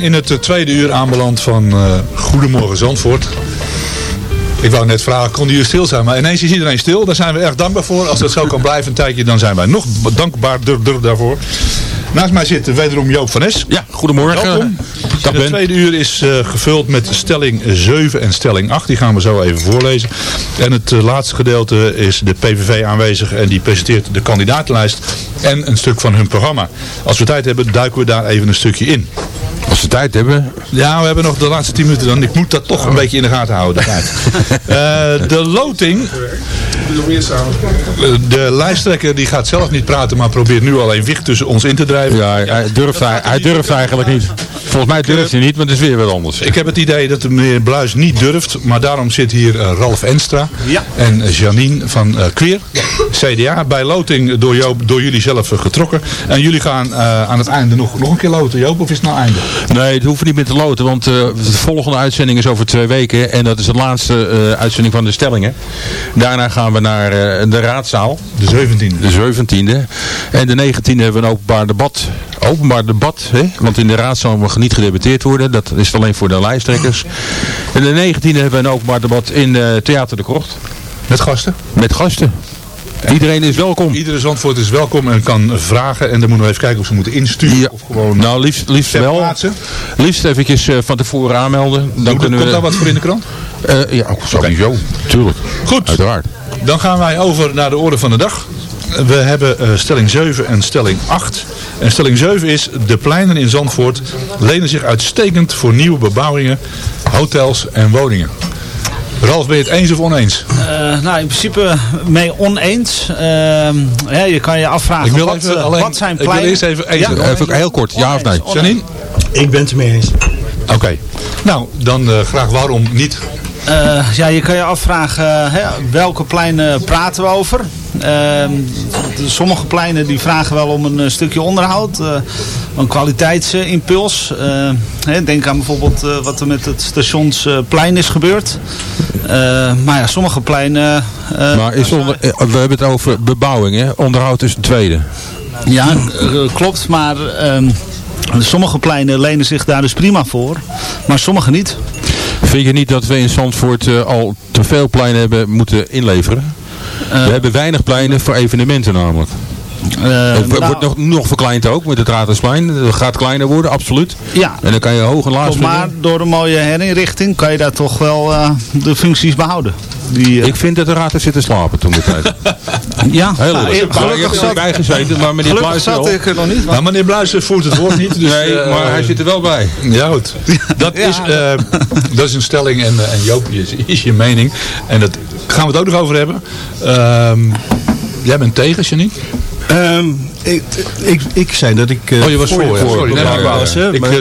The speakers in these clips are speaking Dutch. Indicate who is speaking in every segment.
Speaker 1: zijn in het tweede uur aanbeland van uh, Goedemorgen Zandvoort. Ik wou net vragen, konden jullie stil zijn? Maar ineens is iedereen stil. Daar zijn we erg dankbaar voor. Als dat zo kan blijven een tijdje, dan zijn wij nog dankbaarder daarvoor. Naast mij zit wederom Joop van Es.
Speaker 2: Ja, goedemorgen.
Speaker 1: Welkom. Het tweede uur is uh, gevuld met stelling 7 en stelling 8. Die gaan we zo even voorlezen. En het uh, laatste gedeelte is de PVV aanwezig en die presenteert de kandidatenlijst en een stuk van hun programma. Als we tijd hebben, duiken we daar even een stukje in.
Speaker 2: Als we tijd hebben.
Speaker 1: Ja, we hebben nog de laatste 10 minuten dan. Ik moet dat toch een beetje in de gaten houden. uh, de loting. De lijsttrekker die gaat zelf niet praten, maar probeert nu alleen wicht tussen ons in te drijven.
Speaker 2: Ja, hij durft, hij durft eigenlijk niet. Volgens mij durft hij niet, maar het is weer wat anders.
Speaker 1: Ik heb het idee dat de meneer Bluis niet durft, maar daarom zit hier uh, Ralf Enstra
Speaker 3: ja.
Speaker 1: en Janine van uh, Queer, CDA, bij loting door, Joop, door jullie zelf getrokken. En jullie gaan aan het einde nog, nog een keer loten, Joop, of is het nou einde?
Speaker 2: Nee, het hoeft niet meer te loten, want uh, de volgende uitzending is over twee weken. En dat is de laatste uh, uitzending van de stellingen. Daarna gaan we naar uh, de raadzaal.
Speaker 1: De 17e.
Speaker 2: De 17e. En de 19e hebben we een openbaar debat. Openbaar debat, hè? want in de raadzaal mag niet gedebatteerd worden. Dat is alleen voor de lijsttrekkers. En de 19e hebben we een openbaar debat in Theater de Krocht.
Speaker 1: Met gasten?
Speaker 2: Met gasten. Iedereen is welkom.
Speaker 1: Iedere Zandvoort is welkom en kan vragen. En dan moeten we even kijken of ze moeten insturen.
Speaker 2: Ja.
Speaker 1: Of gewoon
Speaker 2: nou, liefst, liefst wel.
Speaker 1: Plaatsen.
Speaker 2: Liefst eventjes uh, van tevoren aanmelden. Dan
Speaker 1: Doe,
Speaker 2: kunnen
Speaker 1: komt
Speaker 2: we...
Speaker 1: daar wat voor in de krant?
Speaker 2: Uh, ja, sowieso. Okay. Tuurlijk.
Speaker 1: Goed.
Speaker 2: Uiteraard.
Speaker 1: Dan gaan wij over naar de orde van de dag. We hebben uh, stelling 7 en stelling 8. En stelling 7 is, de pleinen in Zandvoort lenen zich uitstekend voor nieuwe bebouwingen, hotels en woningen. Ralf, ben je het eens of oneens?
Speaker 3: Uh, nou, in principe mee oneens. Uh, ja, je kan je afvragen,
Speaker 1: ik wil
Speaker 3: wat,
Speaker 1: even alleen,
Speaker 3: wat zijn
Speaker 1: Ik
Speaker 3: pleinen?
Speaker 1: wil eerst even eens.
Speaker 2: Ja, even heel kort, ja of nee?
Speaker 1: Janine?
Speaker 4: Ik ben het ermee eens.
Speaker 1: Oké. Okay. Nou, dan uh, graag waarom niet?
Speaker 3: Uh, ja, je kan je afvragen hè, welke pleinen praten we over. Uh, sommige pleinen die vragen wel om een stukje onderhoud, uh, een kwaliteitsimpuls. denk aan bijvoorbeeld wat er met het stationsplein is gebeurd. maar ja, sommige pleinen...
Speaker 2: maar is onder, we hebben het over bebouwing, hè? onderhoud is een tweede.
Speaker 3: Ja, klopt, maar... Sommige pleinen lenen zich daar dus prima voor, maar sommige niet.
Speaker 2: Vind je niet dat we in Zandvoort uh, al te veel pleinen hebben moeten inleveren? Uh, we hebben weinig pleinen voor evenementen namelijk. Uh, het nou, wordt nog, nog verkleind ook met het Raadhuisplein. Het gaat kleiner worden, absoluut.
Speaker 3: Ja.
Speaker 2: En dan kan je hoog en laag
Speaker 3: Maar door een mooie herinrichting kan je daar toch wel uh, de functies behouden.
Speaker 2: Die, uh... Ik vind dat de raad heeft zitten slapen toen de tijd.
Speaker 3: ja,
Speaker 2: heel nou,
Speaker 3: ik,
Speaker 2: gelukkig zat bij gezeten, maar meneer
Speaker 3: Bluis zat ik er nog niet.
Speaker 1: Nou, meneer Bluis voert het woord niet. Dus,
Speaker 2: nee, maar hij zit er wel bij.
Speaker 1: Ja, goed. Dat, ja. Is, dat is een stelling en, en Joop is, is je mening. En dat gaan we het ook nog over hebben. Um, jij bent tegen, Janine?
Speaker 4: Um, ik, ik, ik zei dat ik... Uh,
Speaker 1: oh, je was voor. Nee,
Speaker 4: was,
Speaker 1: ik,
Speaker 4: maar,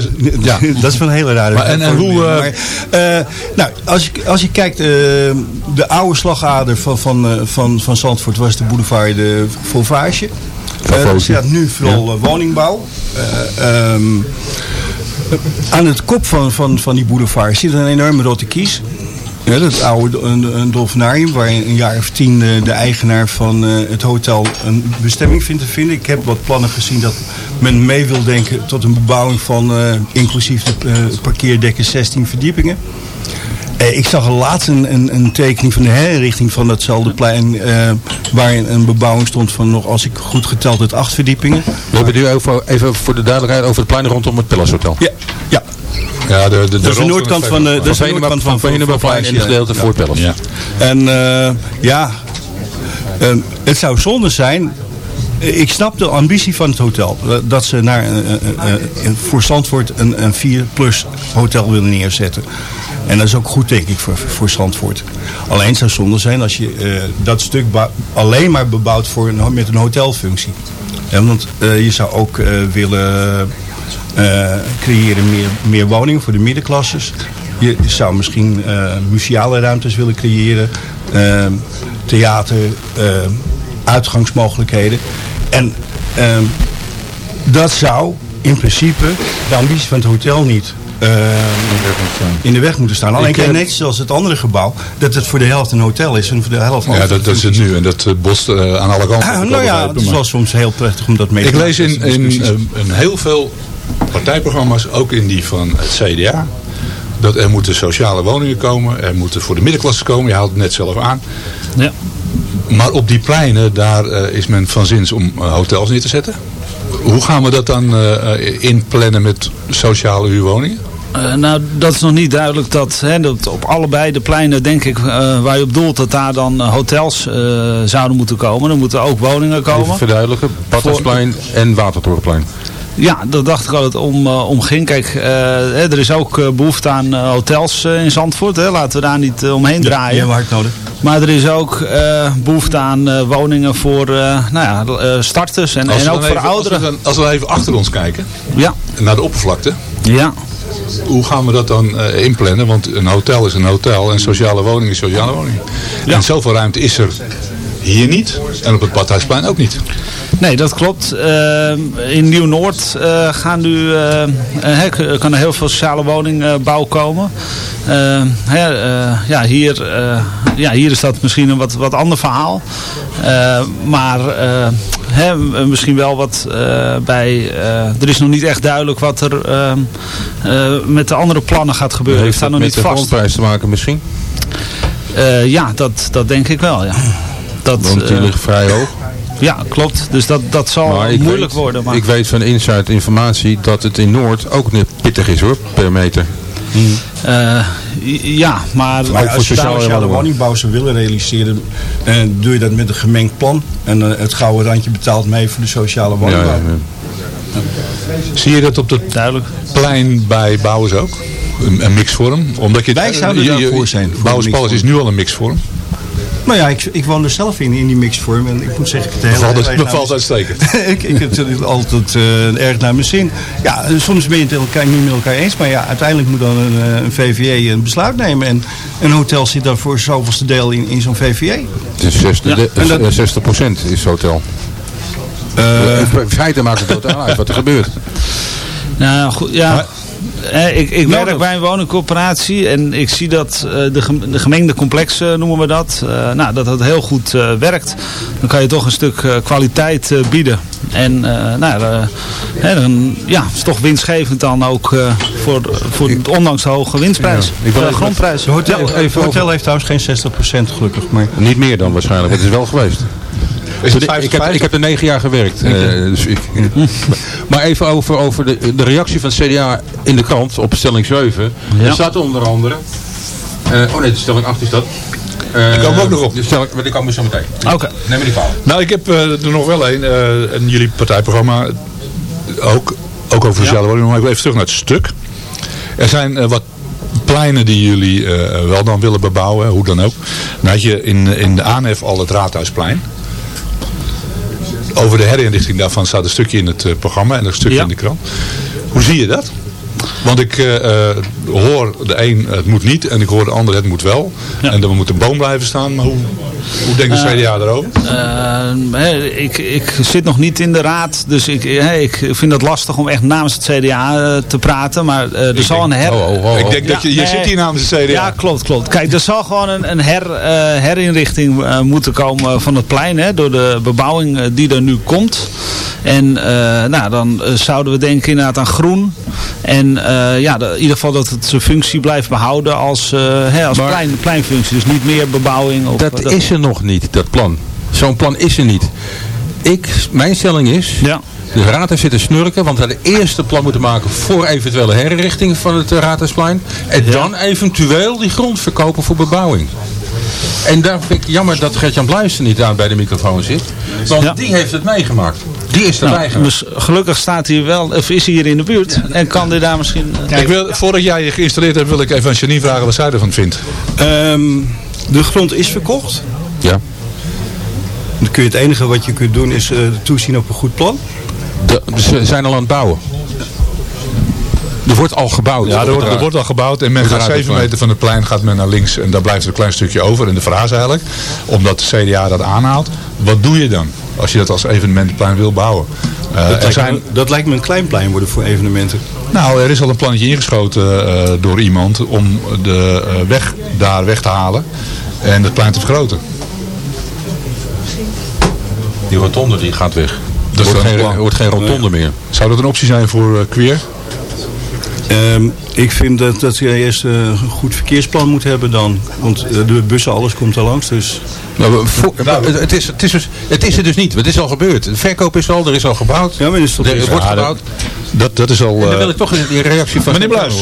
Speaker 4: ja. dat is wel een hele rare...
Speaker 1: Maar, en, en hoe... Uh,
Speaker 4: maar, nou, als je, als je kijkt, de oude slagader van, van, van, van Zandvoort was de boulevard de Fauvage. er staat nu vooral ja. woningbouw. Um, aan het kop van, van, van die boulevard zit een enorme rotte kies. Ja, dat oude een, een dolfinarium waar een jaar of tien de, de eigenaar van uh, het hotel een bestemming vindt te vinden. Ik heb wat plannen gezien dat men mee wil denken tot een bebouwing van uh, inclusief de uh, parkeerdekken 16 verdiepingen. Ik zag laatst een, een, een, tekening van de herinrichting van datzelfde plein waar een, een, bebouwing stond van nog, als ik goed geteld het acht verdiepingen.
Speaker 2: We hebben nu over, even voor de duidelijkheid over het plein rondom het Palace Hotel.
Speaker 4: Ja, ja.
Speaker 1: Ja, de, de, de
Speaker 4: dat is de noordkant van de,
Speaker 2: de, de noordkant van Venebaplein en het gedeelte voor Palace.
Speaker 1: Ja.
Speaker 4: En uh, ja, uh, het zou zonde zijn ik snap de ambitie van het hotel. Dat ze naar, uh, uh, voor Zandvoort een, een 4 plus hotel willen neerzetten. En dat is ook goed denk ik voor, voor. Alleen zou zonde zijn als je uh, dat stuk alleen maar bebouwt voor een, met een hotelfunctie. Want je zou ook willen uh, creëren meer, meer woningen voor de middenklasses. Je zou misschien museale ruimtes willen creëren. Uh, theater, uitgangsmogelijkheden. En dat zou in principe de ambitie van het hotel niet uh, in de weg moeten staan. Alleen kijk net zoals het andere gebouw, dat het voor de helft een hotel is en voor de helft
Speaker 1: Ja, dat, dat is het nu en dat uh, bost uh, aan alle kanten.
Speaker 4: Ah, nou ja, het is wel soms heel prettig om dat mee te
Speaker 1: Ik lees in, in, in heel veel partijprogramma's, ook in die van het CDA. Dat er moeten sociale woningen komen, er moeten voor de middenklasse komen. Je haalt het net zelf aan.
Speaker 3: Ja.
Speaker 1: Maar op die pleinen, daar uh, is men van zins om uh, hotels neer te zetten. Hoe gaan we dat dan uh, inplannen met sociale huurwoningen?
Speaker 3: Uh, nou, dat is nog niet duidelijk dat, hè, dat op allebei de pleinen, denk ik, uh, waar je op doelt, dat daar dan hotels uh, zouden moeten komen. Er moeten ook woningen komen. Even
Speaker 2: verduidelijken, Badhuisplein en Watertorenplein.
Speaker 3: Ja, dat dacht ik al het om, om ging. Kijk, er is ook behoefte aan hotels in Zandvoort. Hè. Laten we daar niet omheen draaien.
Speaker 4: Ja, hard nodig.
Speaker 3: Maar er is ook behoefte aan woningen voor nou ja, starters en, en ook voor
Speaker 1: even,
Speaker 3: ouderen.
Speaker 1: Als we, dan, als we even achter ons kijken,
Speaker 3: ja.
Speaker 1: naar de oppervlakte.
Speaker 3: Ja
Speaker 1: hoe gaan we dat dan uh, inplannen? Want een hotel is een hotel en sociale woning is sociale woning. Ja. En zoveel ruimte is er hier niet en op het Badhuisplein ook niet.
Speaker 3: Nee, dat klopt. Uh, in Nieuw-Noord uh, gaan nu, uh, kan er heel veel sociale woningbouw komen. ja, hier, ja, hier is dat misschien een wat, wat ander verhaal. maar hè, misschien wel wat bij... er is nog niet echt duidelijk wat er met de andere plannen gaat gebeuren.
Speaker 2: Heeft dat
Speaker 3: nog
Speaker 2: met
Speaker 3: niet
Speaker 2: de
Speaker 3: vast.
Speaker 2: grondprijs te maken misschien?
Speaker 3: ja, dat, dat denk ik wel, ja. Dat,
Speaker 2: Want die ligt vrij hoog.
Speaker 3: Ja, klopt. Dus dat, dat zal moeilijk
Speaker 2: weet,
Speaker 3: worden. Maar...
Speaker 2: Ik weet van inside informatie dat het in Noord ook niet pittig is hoor, per meter.
Speaker 3: Hmm. Uh, ja, maar,
Speaker 4: maar ook als je sociale woningbouw zou willen realiseren, uh, doe je dat met een gemengd plan. En uh, het gouden randje betaalt mee voor de sociale woningbouw. Ja, ja,
Speaker 1: ja. Zie je dat op het Duidelijk. plein bij Bouwers ook? Een, een mixvorm? Omdat je,
Speaker 4: Wij zouden daarvoor zijn.
Speaker 1: Bouwers Palace is nu al een mixvorm.
Speaker 4: Nou ja, ik, ik woon er zelf in, in die mixvorm. En ik moet zeggen, het
Speaker 1: bevalt, het bevalt uitstekend.
Speaker 4: ik, ik heb het altijd uh, erg naar mijn zin. Ja, soms ben je het elkaar, niet met elkaar eens. Maar ja, uiteindelijk moet dan een, een VVE een besluit nemen. En een hotel zit dan voor zoveelste deel in, in zo'n VVE.
Speaker 2: Het is 60, ja. de, dat, 60 is hotel. Uh, in feite maakt het totaal uit wat er gebeurt.
Speaker 3: Nou goed, ja. Maar, eh, ik, ik werk bij een woningcorporatie en ik zie dat uh, de, de gemengde complex uh, noemen we dat. Uh, nou, dat dat heel goed werkt. Dan kan je toch een stuk kwaliteit bieden. En nou, hè, dan, ja, het is toch winstgevend dan ook voor, voor ondanks de hoge winstprijs. Ja. Ik wil grondprijs.
Speaker 4: Het hotel, ja, hotel heeft trouwens geen 60% gelukkig. Maar...
Speaker 2: Niet meer dan waarschijnlijk, het is wel geweest. Is het ik, heb, ik heb er negen jaar gewerkt. Uh, dus ik, maar even over, over de, de reactie van het CDA in de krant op stelling 7. Ja. Er staat onder andere... Uh, oh nee, de stelling 8 is dat.
Speaker 1: Uh, die komen ook nog op.
Speaker 2: Stelling, maar die komen zo meteen.
Speaker 3: Oké. Okay.
Speaker 2: Neem me die fout.
Speaker 1: Nou, ik heb er nog wel een. en jullie partijprogramma ook, ook over sociale ja. woningen. Maar ik wil even terug naar het stuk. Er zijn wat pleinen die jullie wel dan willen bebouwen, hoe dan ook. Dan had je in, in de aanhef al het Raadhuisplein over de herinrichting daarvan staat een stukje in het uh, programma en een stukje ja. in de krant. Hoe zie je dat? Want ik uh, hoor de een het moet niet en ik hoor de ander het moet wel. Ja. En dan moet een boom blijven staan. Maar hoe, hoe denkt de CDA daarover?
Speaker 3: Uh, ik, ik zit nog niet in de raad. Dus ik, ik vind het lastig om echt namens het CDA te praten. Maar er ik zal denk, een her...
Speaker 1: Oh, oh, oh, ik denk dat je, je nee, zit hier namens het CDA.
Speaker 3: Ja, klopt, klopt. Kijk, er zal gewoon een, een her, herinrichting moeten komen van het plein. Hè, door de bebouwing die er nu komt. En nou, dan zouden we denken inderdaad aan groen. En uh, ja, de, in ieder geval dat het zijn functie blijft behouden als, uh, hè, als maar, plein, pleinfunctie. Dus niet meer bebouwing. Of,
Speaker 2: dat, dat is er nog niet, dat plan. Zo'n plan is er niet. Ik, mijn stelling is, ja. de raad heeft zitten snurken, want we hadden eerst een plan moeten maken voor eventuele herrichting van het uh, Raadhuisplein. En ja. dan eventueel die grond verkopen voor bebouwing. En daar vind ik jammer dat Gertjan Bluister niet aan bij de microfoon zit. Want ja. die heeft het meegemaakt. Die is erbij nou,
Speaker 3: dus Gelukkig staat hij wel, of is hij hier in de buurt. En kan hij daar misschien...
Speaker 1: Uh, ik wil, voordat jij je geïnstalleerd hebt, wil ik even aan Janine vragen wat zij ervan vindt.
Speaker 4: Um, de grond is verkocht.
Speaker 2: Ja.
Speaker 4: Dan kun je het enige wat je kunt doen is uh, toezien op een goed plan.
Speaker 2: De, ze zijn al aan het bouwen. Er wordt al gebouwd.
Speaker 1: Ja, er wordt, er wordt al gebouwd. En men gaat 7 meter van het plein gaat men naar links. En daar blijft een klein stukje over. En de vraag eigenlijk, omdat de CDA dat aanhaalt. Wat doe je dan? Als je dat als evenementenplein wil bouwen.
Speaker 4: Uh, dat, lijkt zijn... me, dat lijkt me een klein plein worden voor evenementen.
Speaker 1: Nou, er is al een plannetje ingeschoten uh, door iemand om de uh, weg daar weg te halen. En het plein te vergroten.
Speaker 2: Die rotonde die gaat weg. Er wordt, geen, wordt geen rotonde meer.
Speaker 1: Zou dat een optie zijn voor Queer?
Speaker 4: Um, ik vind dat, dat je eerst uh, een goed verkeersplan moet hebben dan. Want uh, de bussen, alles komt er langs. Dus.
Speaker 2: Nou, voor, nou, het, is, het, is dus, het is er dus niet. Het is al gebeurd. De verkoop is al, er is al gebouwd.
Speaker 4: Ja, maar is
Speaker 2: er is wordt gebouwd.
Speaker 1: Dat, dat is al... Uh,
Speaker 2: dan wil ik toch die reactie van...
Speaker 1: Meneer Bluis.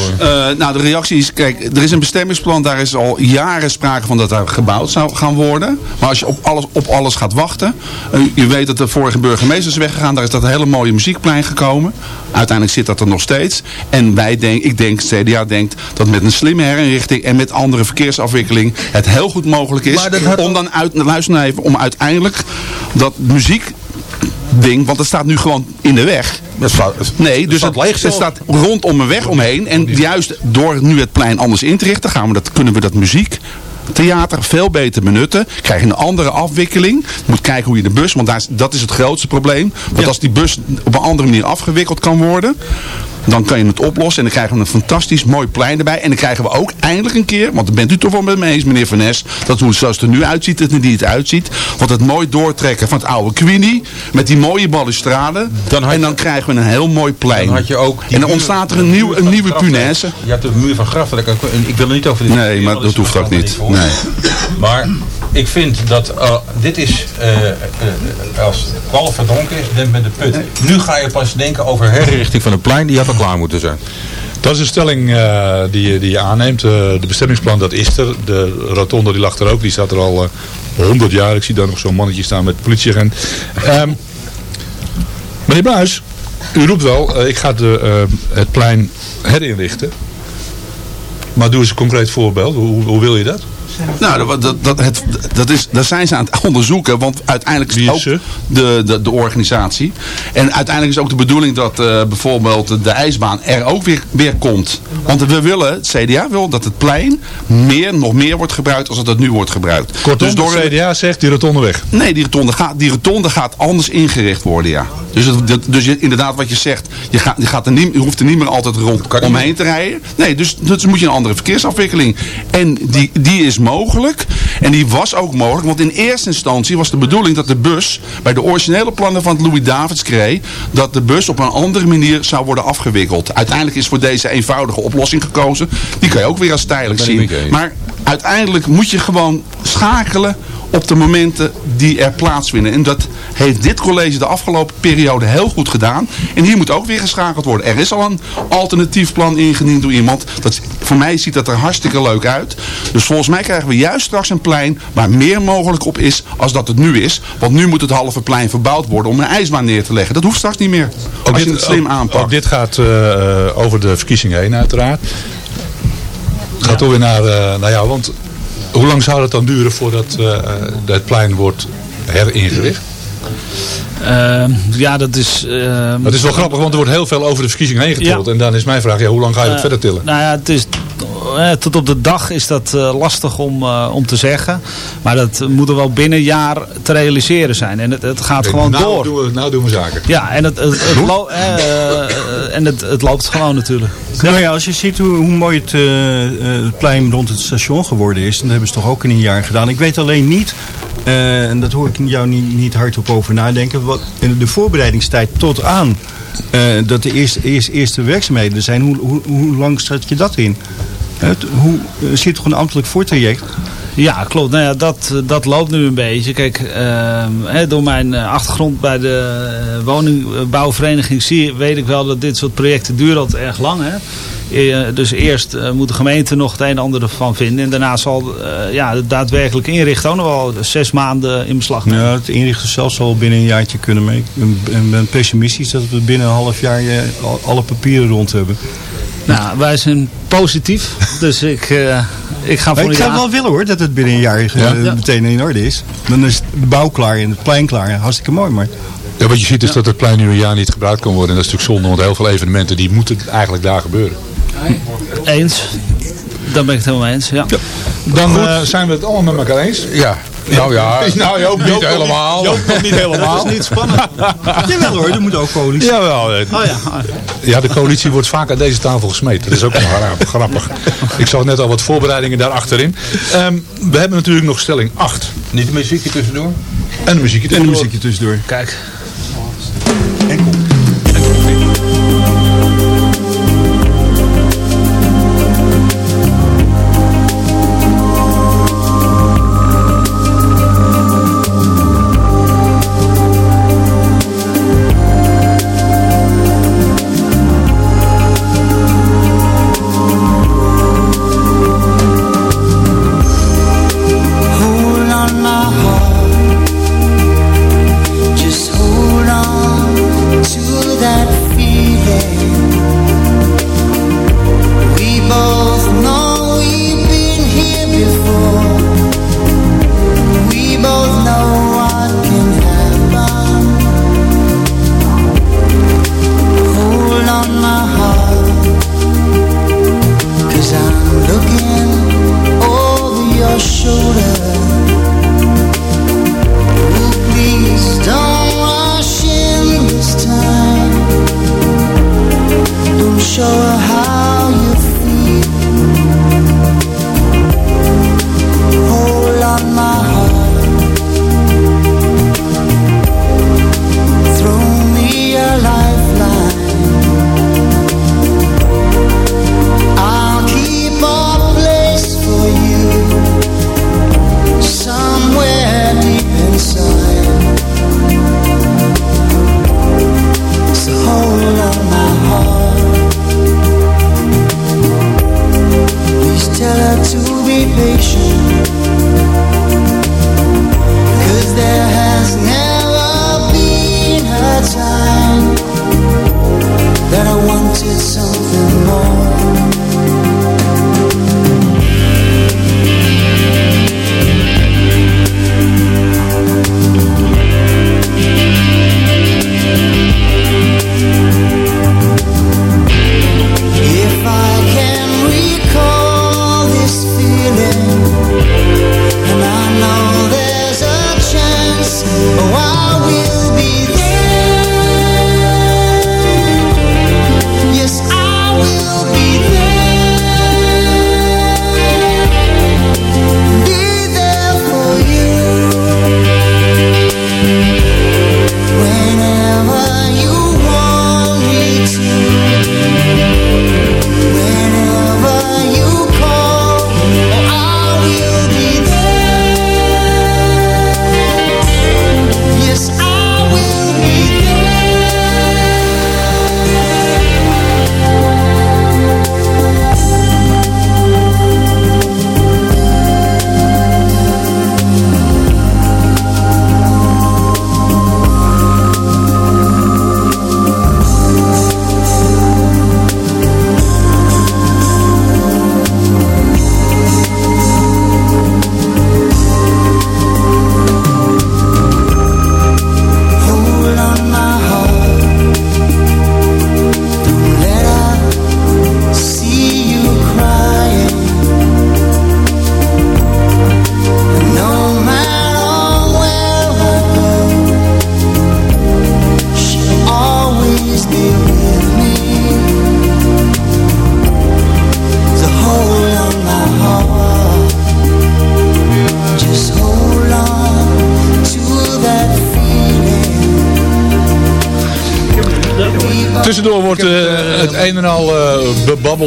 Speaker 5: nou, de reactie is... Kijk, er is een bestemmingsplan. Daar is al jaren sprake van dat daar gebouwd zou gaan worden. Maar als je op alles, op alles gaat wachten... je weet dat de vorige burgemeester is weggegaan. Daar is dat hele mooie muziekplein gekomen. Uiteindelijk zit dat er nog steeds. En wij denk, ik denk, CDA denkt dat met een slimme herinrichting en met andere verkeersafwikkeling het heel goed mogelijk is om dan uit, luister nou even, om uiteindelijk dat muziek ding, want het staat nu gewoon in de weg. Nee, dus het, het, staat rondom een weg omheen. En juist door nu het plein anders in te richten, gaan we dat, kunnen we dat muziek theater veel beter benutten. Krijg je een andere afwikkeling. Je moet kijken hoe je de bus, want daar, dat is het grootste probleem. Want als die bus op een andere manier afgewikkeld kan worden, dan kan je het oplossen. En dan krijgen we een fantastisch mooi plein erbij. En dan krijgen we ook eindelijk een keer, want daar bent u toch wel met me eens meneer Van Nes, dat hoe het zoals het er nu uitziet, het er niet uitziet. Want het mooi doortrekken van het oude Queenie, met die mooie balustrade. en dan krijgen we een heel mooi plein.
Speaker 2: Dan had je ook
Speaker 5: en dan ontstaat er een, nieuw, een nieuwe punaise.
Speaker 2: Je hebt de muur van graf. Ik wil er niet over
Speaker 5: dit. Nee, maar dat hoeft ook niet. Nee.
Speaker 2: Maar ik vind dat uh, dit is, uh, uh, als het kwal verdronken is, denk met de put. Nu ga je pas denken over herrichting van het plein, die had klaar moeten zijn.
Speaker 1: Dat is een stelling uh, die, die je aanneemt. Uh, de bestemmingsplan, dat is er. De rotonde die lag er ook. Die staat er al uh, 100 jaar. Ik zie daar nog zo'n mannetje staan met politieagent. Um, meneer Bluis, u roept wel, ik ga de, het plein herinrichten. Maar doe eens een concreet voorbeeld. Hoe, hoe wil je dat?
Speaker 5: Nou, dat, dat, het, dat, is, dat zijn ze aan het onderzoeken. Want uiteindelijk is, ook de, de, de organisatie. En uiteindelijk is ook de bedoeling dat uh, bijvoorbeeld de ijsbaan er ook weer, weer komt. Want we willen, het CDA wil dat het plein meer, nog meer wordt gebruikt als het nu wordt gebruikt.
Speaker 1: Kortom, dus door, het CDA zegt die rotonde weg?
Speaker 5: Nee, die rotonde gaat, die rotonde gaat anders ingericht worden, ja. Dus, het, dus je, inderdaad wat je zegt, je, gaat, je, gaat er niet, je hoeft er niet meer altijd rond omheen te rijden. Nee, dus, dus moet je een andere verkeersafwikkeling. En die, die is mogelijk. En die was ook mogelijk. Want in eerste instantie was de bedoeling dat de bus... bij de originele plannen van het Louis Davids kreeg... dat de bus op een andere manier zou worden afgewikkeld. Uiteindelijk is voor deze eenvoudige oplossing gekozen. Die kan je ook weer als tijdelijk zien. Maar uiteindelijk moet je gewoon schakelen op de momenten die er plaatsvinden. En dat heeft dit college de afgelopen periode heel goed gedaan. En hier moet ook weer geschakeld worden. Er is al een alternatief plan ingediend door iemand. Dat, voor mij ziet dat er hartstikke leuk uit. Dus volgens mij krijgen we juist straks een plein waar meer mogelijk op is als dat het nu is. Want nu moet het halve plein verbouwd worden om een ijsbaan neer te leggen. Dat hoeft straks niet meer. Ook als dit, je het slim aanpakt.
Speaker 1: Ook dit gaat uh, over de verkiezingen heen uiteraard. Het gaat ja. toch weer naar, uh, naar jou, want hoe lang zou het dan duren voordat het plein wordt heringericht?
Speaker 3: Uh, ja, dat is... Uh,
Speaker 1: het is wel grappig, want er wordt heel veel over de verkiezingen heen getild. Ja. En dan is mijn vraag, ja, hoe lang ga je het verder tillen?
Speaker 3: Nou ja, het is eh, tot op de dag is dat uh, lastig om, uh, om te zeggen. Maar dat moet er wel binnen een jaar te realiseren zijn. En het, het gaat okay, gewoon
Speaker 1: nou
Speaker 3: door.
Speaker 1: Doen we, nou doen we zaken.
Speaker 3: Ja, en het, het, het, lo en het, het loopt gewoon natuurlijk.
Speaker 4: Nou ja, als je ziet hoe, hoe mooi het, het plein rond het station geworden is. Dan hebben ze toch ook in een jaar gedaan. Ik weet alleen niet uh, en dat hoor ik jou niet, niet hardop over nadenken. Wat, de voorbereidingstijd tot aan uh, dat de eerste, eerste, eerste werkzaamheden zijn. Hoe, hoe, hoe lang zet je dat in? Het, hoe, uh, zit toch een ambtelijk voortraject?
Speaker 3: Ja, klopt. Nou ja, dat, dat loopt nu een beetje. Kijk, uh, door mijn achtergrond bij de woningbouwvereniging zie, weet ik wel dat dit soort projecten duren altijd erg lang. Hè? Eh, dus eerst uh, moet de gemeente nog het een en ander ervan vinden. En daarna zal uh, ja, de daadwerkelijk inrichten ook nog wel zes maanden in beslag nemen.
Speaker 4: Ja, het inrichten zelf zal binnen een jaartje kunnen mee. Ik ben pessimistisch dat we binnen een half jaar alle papieren rond hebben.
Speaker 3: Nou, wij zijn positief. dus ik, uh, ik ga voor
Speaker 4: Ik zou wel willen hoor, dat het binnen een jaar ja. meteen in orde is. Dan is de bouw klaar en het plein klaar. Hartstikke mooi, maar...
Speaker 1: Ja, wat je ziet is dat het plein nu een jaar niet gebruikt kan worden. En dat is natuurlijk zonde, want heel veel evenementen die moeten eigenlijk daar gebeuren.
Speaker 3: Eens. Daar ben ik het helemaal eens, ja.
Speaker 1: Dan uh, zijn we het allemaal met elkaar eens.
Speaker 2: Ja. Nou ja, nou, Joop niet helemaal.
Speaker 1: Joop niet helemaal.
Speaker 3: Dat is niet spannend.
Speaker 4: Jawel hoor, er moet ook coalitie.
Speaker 1: Jawel. Oh, ja. ja, de coalitie wordt vaak aan deze tafel gesmeed. Dat is ook nog grappig. Ik zag net al wat voorbereidingen daar achterin. Um, we hebben natuurlijk nog stelling 8.
Speaker 2: Niet een muziekje tussendoor?
Speaker 1: En een muziekje tussendoor.
Speaker 4: En een muziekje tussendoor.
Speaker 3: Kijk.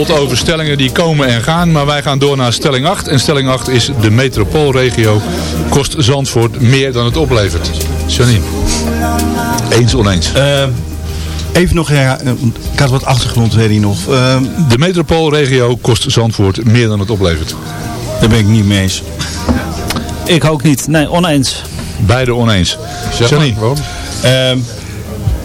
Speaker 1: Bebabbeld over stellingen die komen en gaan. Maar wij gaan door naar stelling 8. En stelling 8 is de metropoolregio kost Zandvoort meer dan het oplevert. Janine. Eens oneens. Uh,
Speaker 4: even nog, ja, ik had wat achtergrond weet nog.
Speaker 1: de metropoolregio kost Zandvoort meer dan het oplevert.
Speaker 4: Daar ben ik niet mee eens.
Speaker 3: Ik ook niet. Nee, oneens.
Speaker 1: Beide oneens. Janine.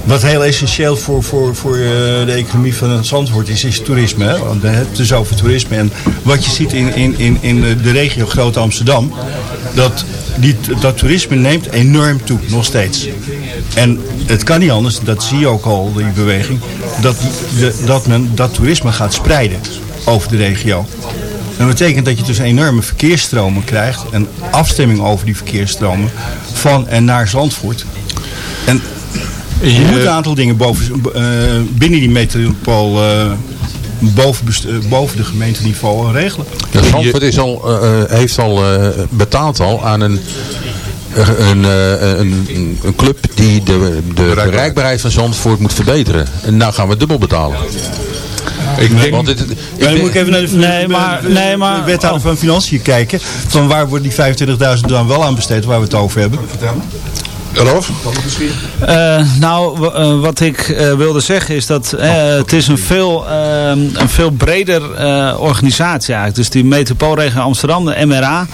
Speaker 4: Wat heel essentieel voor, voor, voor uh, de economie van het Zandvoort is, is toerisme. Want we hebben het dus over toerisme. En wat je ziet in, in, in, in de regio Groot Amsterdam, dat, die, dat toerisme neemt enorm toe, nog steeds. En het kan niet anders, dat zie je ook al, die beweging, dat, de, dat men dat toerisme gaat spreiden over de regio. Dat betekent dat je dus enorme verkeersstromen krijgt en afstemming over die verkeersstromen van en naar Zandvoort. En je moet een aantal dingen boven, uh, binnen die metropool uh, boven, uh, boven de gemeenteniveau regelen.
Speaker 2: Ja, Zandvoort is al, heeft al betaald al aan een een, een, een, club die de, de bereikbaarheid van Zandvoort moet verbeteren. En nou gaan we dubbel betalen.
Speaker 4: Ik denk, want dit, ik dan moet ik even naar de, nee, maar, nee, maar, wethouder van Financiën kijken. Van waar wordt die 25.000 dan wel aan besteed waar we het over hebben?
Speaker 1: Rolf?
Speaker 3: Uh, nou, uh, wat ik uh, wilde zeggen is dat het is een veel, een veel breder organisatie eigenlijk. Dus die metropoolregio Amsterdam, de MRA,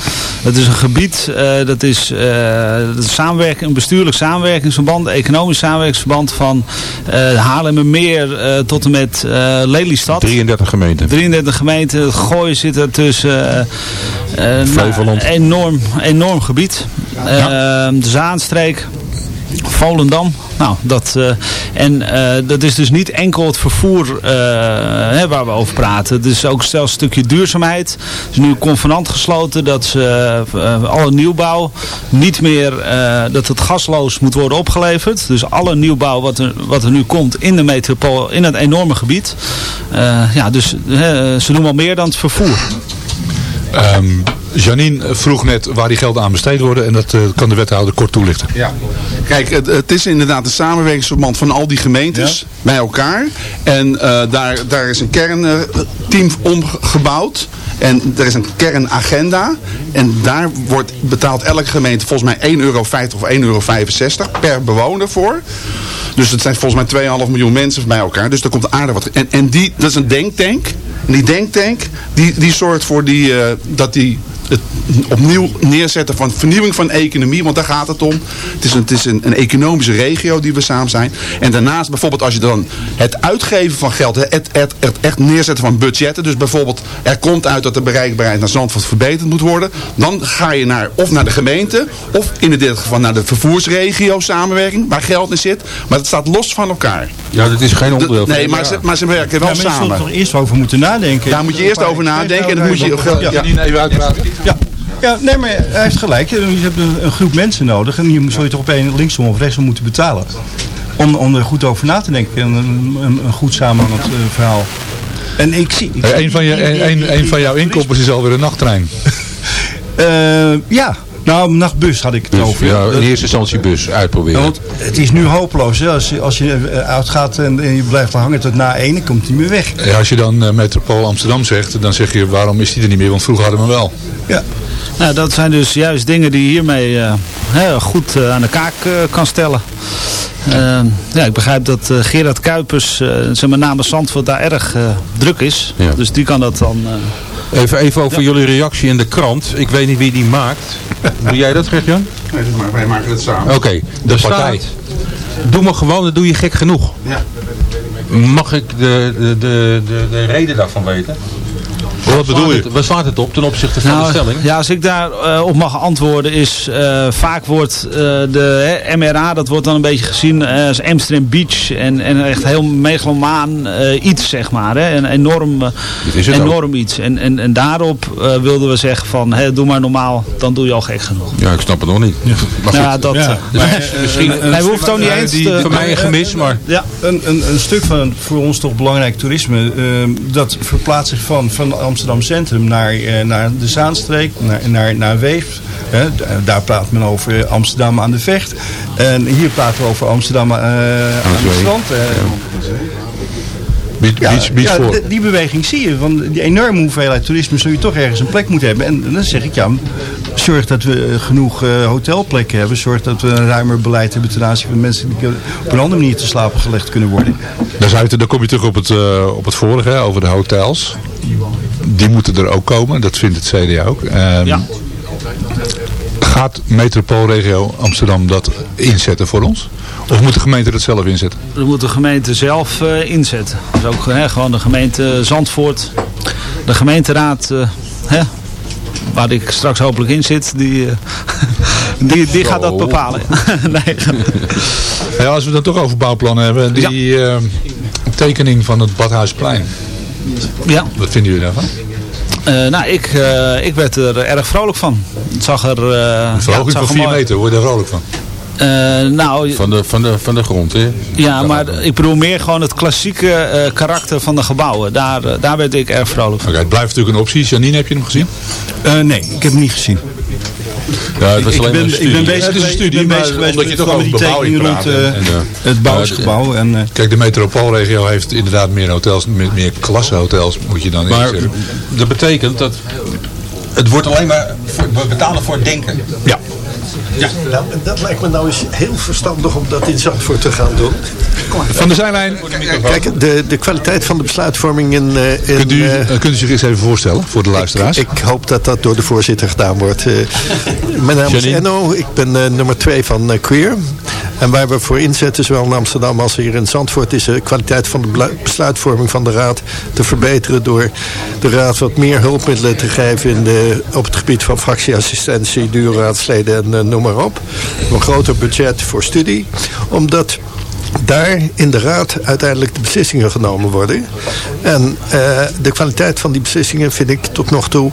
Speaker 3: dat is een gebied, dat is dat samenwerking, een bestuurlijk samenwerkingsverband, een economisch samenwerkingsverband van Haarlemmermeer tot en met Lelystad.
Speaker 2: 33 gemeenten.
Speaker 3: 33 gemeenten, het gooien zit er tussen. Nou, enorm, enorm gebied. Ja. de Zaanstreek. Volendam. Nou, dat, uh, en uh, dat is dus niet enkel het vervoer uh, hè, waar we over praten. Het is ook zelfs een stukje duurzaamheid. Er is nu een convenant gesloten dat ze alle nieuwbouw niet meer, dat het gasloos moet worden opgeleverd. Dus alle nieuwbouw wat er, wat er nu komt in de metropool, in het enorme gebied. ja, dus ze doen wel meer dan het vervoer.
Speaker 1: Um, Janine vroeg net waar die gelden aan besteed worden en dat uh, kan de wethouder kort toelichten.
Speaker 5: Ja. Kijk, het, het is inderdaad een samenwerkingsverband van al die gemeentes bij elkaar. En uh, daar, daar is een kernteam omgebouwd. En er is een kernagenda. En daar wordt betaald elke gemeente volgens mij 1,50 euro of 1,65 euro per bewoner voor. Dus het zijn volgens mij 2,5 miljoen mensen bij elkaar. Dus daar komt aardig wat. En, en die, dat is een denktank. En die denktank, die, die zorgt voor die, uh, dat die het opnieuw neerzetten van vernieuwing van economie, want daar gaat het om. Het is, een, het is een, een, economische regio die we samen zijn. En daarnaast bijvoorbeeld als je dan het uitgeven van geld, het, het, het echt neerzetten van budgetten, dus bijvoorbeeld er komt uit dat de bereikbaarheid naar Zandvoort verbeterd moet worden, dan ga je naar, of naar de gemeente, of in dit geval naar de vervoersregio samenwerking, waar geld in zit. Maar het staat los van elkaar.
Speaker 2: Ja, dat is geen onderdeel
Speaker 5: van Nee, maar ze, maar ze werken wel ja, samen. Daar
Speaker 4: moet je eerst over moeten nadenken.
Speaker 5: Daar moet je eerst over nadenken. En dat moet je...
Speaker 1: Ja, ja. even uitpraten.
Speaker 4: Ja. Ja, nee, maar hij heeft gelijk. Je hebt een, groep mensen nodig en die zul je toch op een linksom of rechtsom moeten betalen. Om, om er goed over na te denken en een, een, een goed samenhangend uh, verhaal. En ik zie... Ik
Speaker 1: een, van je, een, een van jouw inkopers is alweer een nachttrein.
Speaker 4: uh, ja, nou, nachtbus had ik het over.
Speaker 2: Ja, in eerste instantie bus uitproberen.
Speaker 4: want het is nu hopeloos. Hè? Als, je, als je eh, uitgaat en, je blijft hangen tot na één, komt hij meer weg.
Speaker 1: Ja, als je dan uh, Metropool Amsterdam zegt, dan zeg je waarom is die er niet meer? Want vroeger hadden we hem wel.
Speaker 3: Ja. Nou, dat zijn dus juist dingen die je hiermee uh, goed uh, aan de kaak uh, kan stellen. ja, ik begrijp dat Gerard Kuipers, zeg maar namens Zandvoort, daar erg druk is. Ja. Dus die kan dat dan...
Speaker 2: Even, even over jullie reactie in de krant. Ik weet niet wie die maakt. Doe jij dat, Gert-Jan?
Speaker 5: Nee, maar wij maken het samen.
Speaker 2: Oké, okay, de partij. Doe maar gewoon, dat doe je gek genoeg. Ja. Mag ik de, de, de, de, de reden daarvan weten? Wat bedoel je? Waar slaat het op ten opzichte van nou, de stelling?
Speaker 3: Ja, als ik daarop uh, op mag antwoorden is, uh, vaak wordt uh, de hè, MRA, dat wordt dan een beetje gezien als Amsterdam Beach en, en echt heel megalomaan iets, zeg maar. Hè, een enorm, enorm iets. En, en, en daarop wilden we zeggen van, hè, doe maar normaal, dan doe je al gek genoeg.
Speaker 2: Ja, ik snap het nog niet.
Speaker 3: Maar ja, dat... Ja, maar, misschien, hij hoeft ook niet eens
Speaker 2: die,
Speaker 3: te,
Speaker 2: Voor mij een gemis, maar...
Speaker 4: Ja. Een, een, een stuk van voor ons toch belangrijk toerisme, dat verplaatst zich van, van Amsterdam Amsterdam Centrum naar, naar de Zaanstreek, naar, naar, naar Weef. daar praat men over Amsterdam aan de Vecht. En hier praten we over Amsterdam aan het strand.
Speaker 1: Ja,
Speaker 4: die beweging zie je. Want die enorme hoeveelheid toerisme zul je toch ergens een plek moeten hebben. En dan zeg ik, ja, zorg dat we genoeg uh, hotelplekken hebben. Zorg dat we een ruimer beleid hebben ten aanzien van mensen die op een andere manier te slapen gelegd kunnen worden.
Speaker 1: Dan, dan kom je terug op het, uh, op het vorige, over de hotels. Die moeten er ook komen, dat vindt het CDA ook. Um, ja. Gaat metropoolregio Amsterdam dat inzetten voor ons? Of moet de gemeente dat zelf inzetten?
Speaker 3: Dat moet de gemeente zelf uh, inzetten. Dus ook hè, gewoon de gemeente Zandvoort, de gemeenteraad, uh, hè, waar ik straks hopelijk in zit, die, die, die gaat dat bepalen. nee.
Speaker 1: ja, als we dan toch over bouwplannen hebben, die tekening van het Badhuisplein. Ja. Wat vinden jullie daarvan?
Speaker 3: Uh, nou, ik, uh, ik werd er erg vrolijk van. Het zag er... Uh,
Speaker 1: een verhoging ja, van 4 meter, word je er vrolijk van?
Speaker 3: Uh, nou,
Speaker 2: van, de, van, de, van de grond, hè?
Speaker 3: Ja, maar ik bedoel meer gewoon het klassieke uh, karakter van de gebouwen. Daar, uh, daar werd ik erg vrolijk van.
Speaker 1: Oké, het blijft natuurlijk een optie. Janine, heb je hem gezien?
Speaker 4: nee, ik heb hem niet gezien.
Speaker 1: Ja, het was ik, alleen
Speaker 4: ben, een ik ben bezig, het is een studie, ik ben bezig omdat je toch over bebouwing rond en, het bouwsgebouw. En,
Speaker 1: Kijk, de metropoolregio heeft inderdaad meer hotels, meer, meer klassehotels moet je dan
Speaker 2: Maar dat betekent dat het wordt alleen maar, voor, we betalen voor het denken.
Speaker 1: Ja.
Speaker 6: Ja. Nou, dat lijkt me nou eens heel verstandig om dat in Zandvoort te gaan doen.
Speaker 1: Van de zijlijn.
Speaker 6: Kijk, de, de kwaliteit van de besluitvorming in... In
Speaker 1: kunt, u, uh, kunt u zich eens even voorstellen voor de luisteraars?
Speaker 6: Ik, ik, hoop dat dat door de voorzitter gedaan wordt. Uh, mijn naam is Enno, ik ben nummer 2 van Queer. En waar we voor inzetten, zowel in Amsterdam als hier in Zandvoort... is de kwaliteit van de besluitvorming van de Raad te verbeteren... door de Raad wat meer hulpmiddelen te geven in de, op het gebied van fractieassistentie... duurraadsleden en noem maar op. Een groter budget voor studie. Omdat daar in de raad uiteindelijk de beslissingen genomen worden. En uh, de kwaliteit van die beslissingen vind ik tot nog toe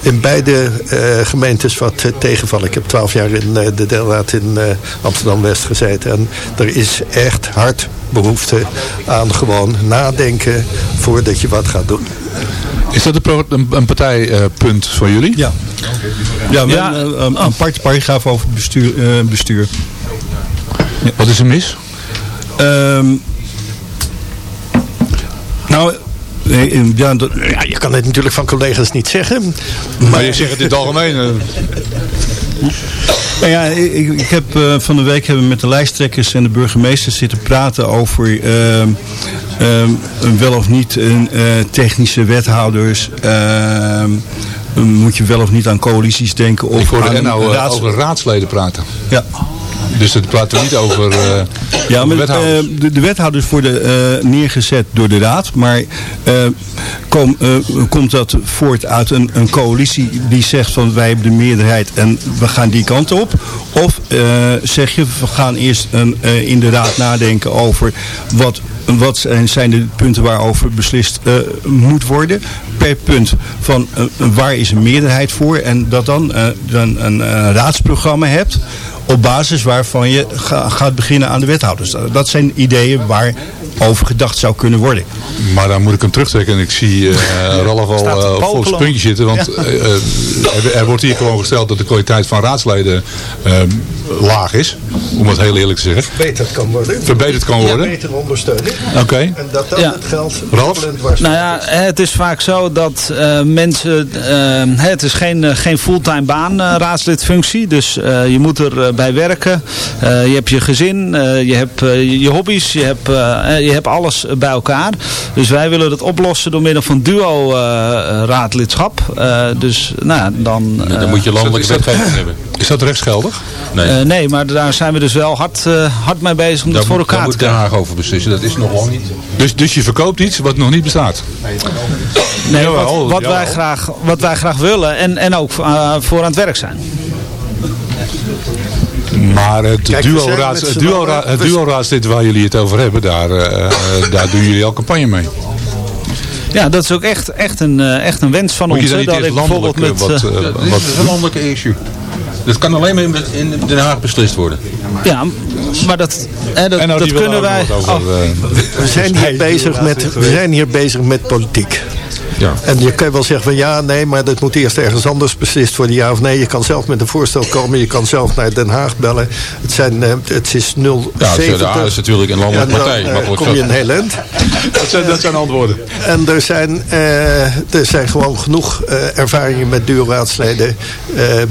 Speaker 6: in beide uh, gemeentes wat uh, tegenvallen. Ik heb twaalf jaar in de deelraad in Amsterdam-West gezeten. En er is echt hard behoefte aan gewoon nadenken voordat je wat gaat doen.
Speaker 1: Is dat een, een partijpunt voor jullie?
Speaker 4: Ja. Ja, ja. Een, een aparte paragraaf over bestuur. bestuur.
Speaker 1: Ja. Wat is er mis? Um,
Speaker 6: nou, ja, dat, ja, je kan het natuurlijk van collega's niet zeggen.
Speaker 1: Maar, je zegt het in het algemeen. Eh.
Speaker 4: Nou ja, ik, ik heb uh, van de week hebben we met de lijsttrekkers en de burgemeesters zitten praten over uh, wel of niet een, uh, technische wethouders. Ehm, moet je wel of niet aan coalities denken? Of
Speaker 1: ik hoorde
Speaker 4: aan
Speaker 1: nou raads... over raadsleden praten.
Speaker 4: Ja.
Speaker 1: Dus het praten we niet over uh,
Speaker 4: ja, maar, wethouders. Uh, de, de, wethouders worden uh, neergezet door de raad. Maar kom, komt dat voort uit een, een, coalitie die zegt van wij hebben de meerderheid en we gaan die kant op? Of zeg je we gaan eerst een, in de raad nadenken over wat wat zijn de punten waarover beslist uh, moet worden. Per punt van uh, waar is een meerderheid voor. En dat dan, uh, dan een raadsprogramma hebt op basis waarvan je gaat beginnen aan de wethouders. Dat zijn ideeën waar over gedacht zou kunnen worden.
Speaker 1: Maar dan moet ik hem terugtrekken. En ik zie uh, Ralf al uh, op volgens puntje zitten. Want ja. uh, er, wordt hier gewoon gesteld dat de kwaliteit van raadsleden laag is. Om het heel eerlijk te zeggen.
Speaker 6: Verbeterd kan worden.
Speaker 1: Verbeterd kan worden.
Speaker 6: Ja, beter ondersteunen.
Speaker 1: Oké. Okay.
Speaker 6: En dat dan ja. het geld
Speaker 1: Ralf?
Speaker 3: Nou ja, het is vaak zo dat mensen... het is geen, geen fulltime baan, raadslidfunctie. Dus je moet er bij werken. je hebt je gezin. je hebt je hobby's. Je hebt je hebt alles bij elkaar. Dus wij willen het oplossen door middel van duo-raadlidschap. Uh, dus nou, dan...
Speaker 2: dan moet je landelijke wetgeving hebben.
Speaker 1: Is dat rechtsgeldig?
Speaker 3: Nee. nee, maar daar zijn we dus wel hard, hard mee bezig om dat voor elkaar te
Speaker 2: krijgen. Daar moet Den Haag over beslissen. Dat is nog lang niet.
Speaker 1: Dus, dus je verkoopt iets wat nog niet bestaat?
Speaker 3: Nee, wat, wat wij, graag, wat wij graag willen en, en ook voor aan het werk zijn.
Speaker 1: Maar het duo-raadslid duo waar jullie het over hebben, daar, uh, daar doen jullie al campagne mee.
Speaker 3: Ja, dat is ook echt, echt, een, echt een wens van
Speaker 1: Moet
Speaker 3: ons.
Speaker 1: Je dat ik bijvoorbeeld met, wat, uh,
Speaker 2: ja, wat, is een landelijke issue. Dat kan alleen maar in Den Haag beslist worden.
Speaker 3: Ja, maar dat, hè, dat, dat kunnen wij...
Speaker 6: Over, oh. we, zijn hier bezig met, we zijn hier bezig met politiek. Ja. En je kan wel zeggen van ja, nee, maar dat moet eerst ergens anders beslist worden. Ja of nee, je kan zelf met een voorstel komen. Je kan zelf naar Den Haag bellen. Het, zijn, uh, het is 0,
Speaker 2: Ja, de is natuurlijk een landelijke partij.
Speaker 6: Dan uh, kom je een heel eind.
Speaker 1: dat, zijn, dat zijn antwoorden.
Speaker 6: En er zijn, uh, er zijn gewoon genoeg ervaringen met duurraadsleden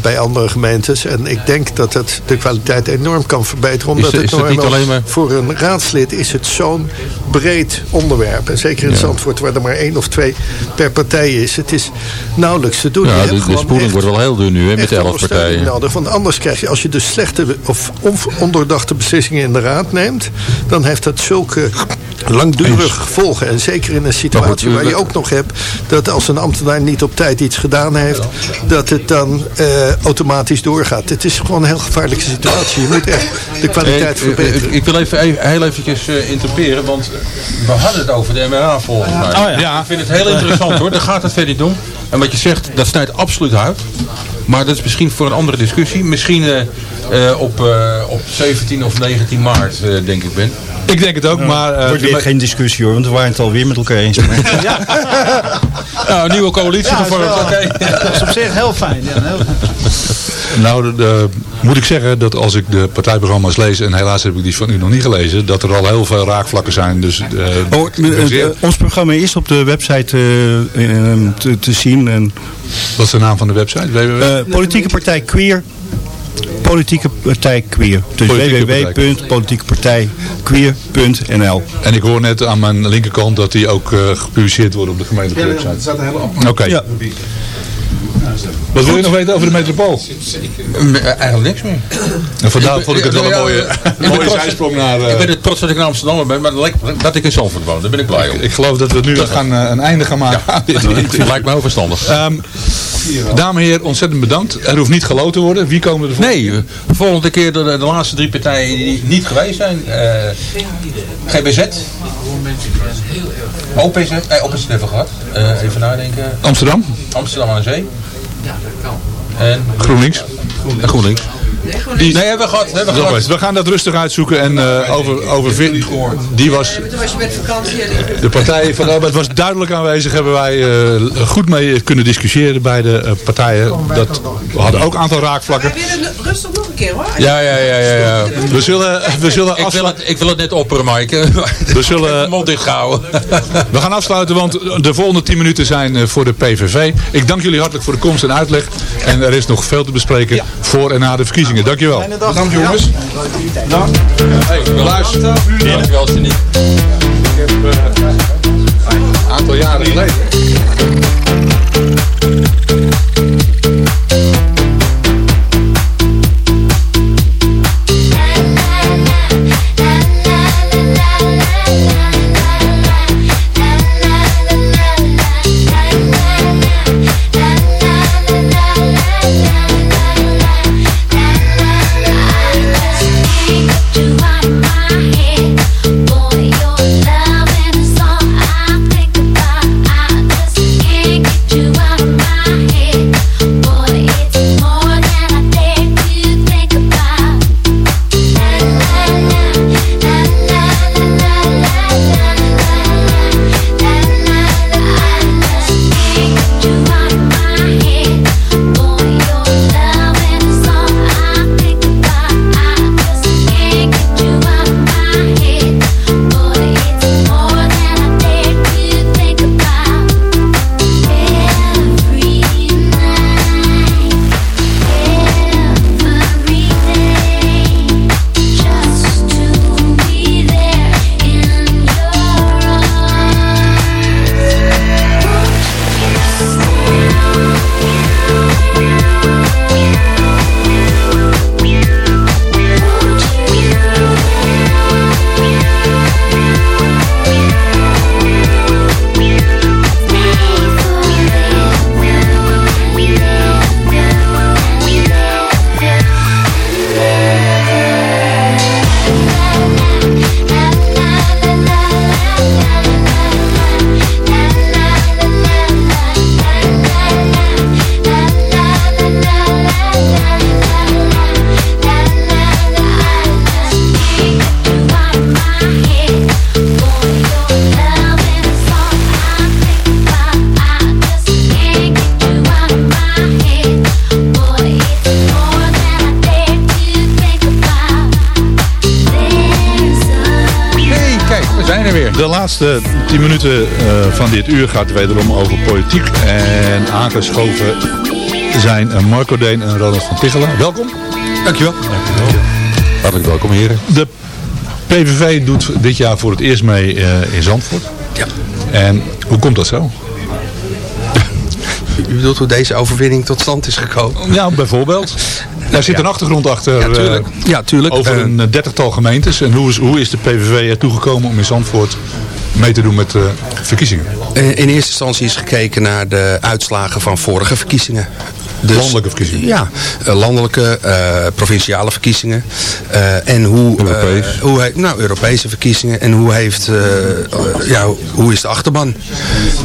Speaker 6: bij andere gemeentes. En ik denk dat het de kwaliteit enorm kan verbeteren. Omdat is, het, is het niet alleen maar... voor een raadslid is het zo'n breed onderwerp. En zeker in ja. Zandvoort waar er maar één of twee per partij is. Het is nauwelijks te doen.
Speaker 2: Ja, de, de spoeling wordt wel heel dun nu hè, met elf partijen.
Speaker 6: Nodig, want anders krijg je, als je de slechte of ondoordachte beslissingen in de raad neemt... dan heeft dat zulke langdurige gevolgen. En zeker in een situatie waar je ook nog hebt... dat als een ambtenaar niet op tijd iets gedaan heeft... dat het dan uh, automatisch doorgaat. Het is gewoon een heel gevaarlijke situatie. Je moet echt de kwaliteit eh, verbeteren.
Speaker 2: Ik wil even, even heel eventjes uh, interperen, want we hadden het over de MRA volgens mij. Oh, ja. Ik vind het heel interessant hoor, daar gaat het verder niet. En wat je zegt, dat snijdt absoluut uit. Maar dat is misschien voor een andere discussie. Misschien uh, uh, op, uh, op 17 of 19 maart, denk ik ben.
Speaker 1: Ik denk het ook, maar...
Speaker 4: Het wordt weer geen discussie hoor, want we waren het alweer met elkaar eens.
Speaker 2: ja. nou, een nieuwe coalitie ja, gevormd. Okay.
Speaker 3: Dat is op zich heel fijn. Ja, heel
Speaker 1: Nou, de, moet ik zeggen dat als ik de partijprogramma's lees, en helaas heb ik die van u nog niet gelezen, dat er al heel veel raakvlakken zijn. Dus, uh,
Speaker 4: oh, uh, ons programma is op de website uh, te, te, zien. En,
Speaker 1: Wat is de naam van de website?
Speaker 4: www? politieke partij Queer Politieke Partij Queer. Dus www.politiekepartijqueer.nl
Speaker 1: En ik hoor net aan mijn linkerkant dat die ook uh, gepubliceerd wordt op de gemeentelijke website. Ja, dat staat een hele Oké. Okay. Ja. Wat wil je nog weten over de metropool?
Speaker 2: Eh, eigenlijk niks meer.
Speaker 1: En vandaar vond ik het wel een mooie, mooie zijsprong naar...
Speaker 2: Uh... Ik ben het trots dat ik naar Amsterdam ben, maar dat ik in Zandvoort woon. Daar ben ik blij om.
Speaker 1: Ik, ik geloof dat we nu dat gaan, uh, een einde gaan maken ja,
Speaker 2: dit. lijkt me overstandig. Um,
Speaker 1: dames en heren, ontzettend bedankt. Er hoeft niet geloten te worden. Wie komen er voor?
Speaker 2: Nee, de volgende keer de, de, laatste drie partijen die niet geweest zijn. Uh, GBZ. OPZ. Eh, OPZ hebben we gehad. Uh, even nadenken.
Speaker 1: Amsterdam.
Speaker 2: Amsterdam aan de Zee. Ja,
Speaker 1: dat kan. En GroenLinks.
Speaker 2: GroenLinks. En GroenLinks.
Speaker 1: Die, nee, hebben we gehad. Hebben we, gehad. we gaan dat rustig uitzoeken en uh, over, over die was, de partij van de arbeid was duidelijk aanwezig. Hebben wij uh, goed mee kunnen discussiëren bij de uh, partijen. Dat, we hadden ook een aantal raakvlakken.
Speaker 7: Rustig nog een keer hoor.
Speaker 2: Ja, ja, ja. ja, ja.
Speaker 1: We zullen, we zullen
Speaker 2: ik, wil het, ik wil het net opperen, Mike.
Speaker 1: We zullen...
Speaker 2: mond dicht houden.
Speaker 1: We gaan afsluiten, want de volgende 10 minuten zijn voor de PVV. Ik dank jullie hartelijk voor de komst en uitleg. En er is nog veel te bespreken voor en na de verkiezingen. Dankjewel.
Speaker 3: Bedankt jongens.
Speaker 1: Dank. Hey, luister.
Speaker 2: Dankjewel. Ik heb
Speaker 1: uh, een aantal jaren geleden. Laatste 10 minuten van dit uur gaat wederom over politiek. En aangeschoven zijn Marco Deen en Ronald van Tichelen. Welkom.
Speaker 2: Dankjewel. Dankjewel. Hartelijk welkom heren.
Speaker 1: De PVV doet dit jaar voor het eerst mee in Zandvoort.
Speaker 7: Ja.
Speaker 1: En hoe komt dat zo?
Speaker 7: U bedoelt hoe deze overwinning tot stand is gekomen?
Speaker 1: Ja, bijvoorbeeld. Daar zit een achtergrond achter
Speaker 7: ja, tuurlijk. ja, tuurlijk.
Speaker 1: over een dertigtal gemeentes. En hoe is, hoe is de PVV ertoe gekomen om in Zandvoort mee te doen met de verkiezingen?
Speaker 7: In eerste instantie is gekeken naar de uitslagen van vorige verkiezingen.
Speaker 1: Dus, landelijke verkiezingen?
Speaker 7: Ja, eh, landelijke, uh, provinciale verkiezingen. Uh, en hoe,
Speaker 2: Europees.
Speaker 7: hoe he, nou, Europese verkiezingen. En hoe, heeft, ja, hoe is de achterban?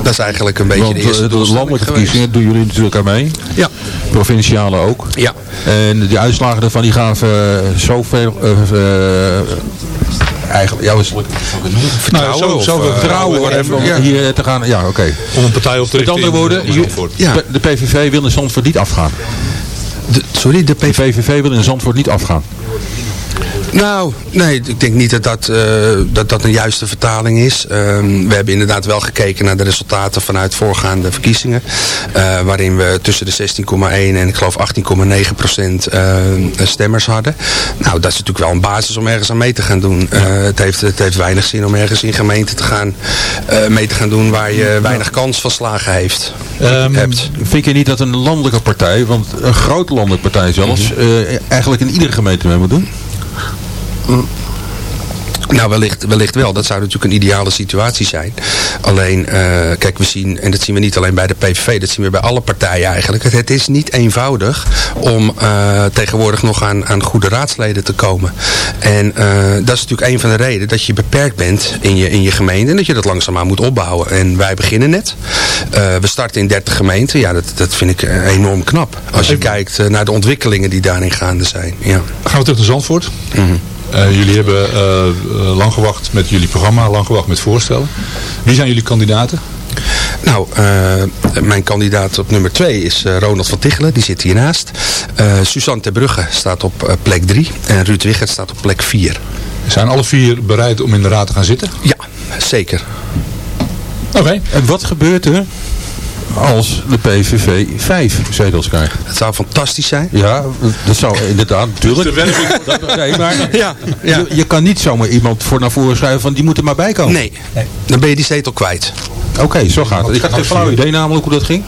Speaker 7: Dat is eigenlijk een beetje
Speaker 2: Want,
Speaker 7: de eerste
Speaker 2: de landelijke verkiezingen doen jullie natuurlijk aan mee.
Speaker 7: Ja.
Speaker 2: Provinciale ook.
Speaker 7: Ja.
Speaker 2: En die uitslagen daarvan die gaven zoveel eigenlijk, ja, wat
Speaker 7: vertrouwen,
Speaker 2: nou, zo, zo vertrouwen om ja. hier te gaan. Ja, oké.
Speaker 1: Om een partij op te
Speaker 2: Met andere woorden, ja. de PVV wil in Zandvoort niet afgaan.
Speaker 7: De, sorry, de
Speaker 2: PVV? de PVV wil in Zandvoort niet afgaan.
Speaker 7: Nou, nee, ik denk niet dat dat, uh, dat, dat een juiste vertaling is. Uh, we hebben inderdaad wel gekeken naar de resultaten vanuit voorgaande verkiezingen. Uh, waarin we tussen de 16,1 en ik geloof 18,9 procent eh, stemmers hadden. Nou, dat is natuurlijk wel een basis om ergens aan mee te gaan doen. het, heeft, het heeft weinig zin om ergens in gemeente te gaan, mee te gaan doen waar je weinig kans van slagen heeft.
Speaker 2: Um, hebt. Vind je niet dat een landelijke partij, want een grote landelijke partij zelfs, mm -hmm. eigenlijk in iedere gemeente mee moet doen?
Speaker 7: Nou, wellicht, wellicht wel. Dat zou natuurlijk een ideale situatie zijn. Alleen, uh, kijk, we zien, en dat zien we niet alleen bij de PVV, dat zien we bij alle partijen eigenlijk. Het, het is niet eenvoudig om uh, tegenwoordig nog aan, aan goede raadsleden te komen. En uh, dat is natuurlijk een van de redenen dat je beperkt bent in je, in je gemeente en dat je dat langzaamaan moet opbouwen. En wij beginnen net. we starten in 30 gemeenten. Ja, dat, dat vind ik enorm knap. Als je kijkt naar de ontwikkelingen die daarin gaande zijn. Ja.
Speaker 1: Gaan we terug naar Zandvoort. Mm -hmm. Uh, jullie hebben uh, lang gewacht met jullie programma, lang gewacht met voorstellen. Wie zijn jullie kandidaten?
Speaker 7: Nou, uh, mijn kandidaat op nummer 2 is Ronald van Tichelen, die zit hiernaast. Suzanne Terbrugge staat op plek 3 en Ruud Wichert staat op plek 4.
Speaker 1: Zijn alle vier bereid om in de raad te gaan zitten?
Speaker 7: Ja, zeker.
Speaker 2: Oké. Okay. En wat gebeurt er als de PVV vijf zetels krijgt.
Speaker 7: Het zou fantastisch zijn.
Speaker 2: Ja, dat zou inderdaad, natuurlijk. Dat, nee, maar ja, ja. Je, je, kan niet zomaar iemand voor naar voren schuiven van die moet er maar bij komen.
Speaker 7: Nee, nee. dan ben je die zetel kwijt.
Speaker 2: Oké, okay, zo gaat het. Ik had geen flauw idee namelijk hoe dat ging.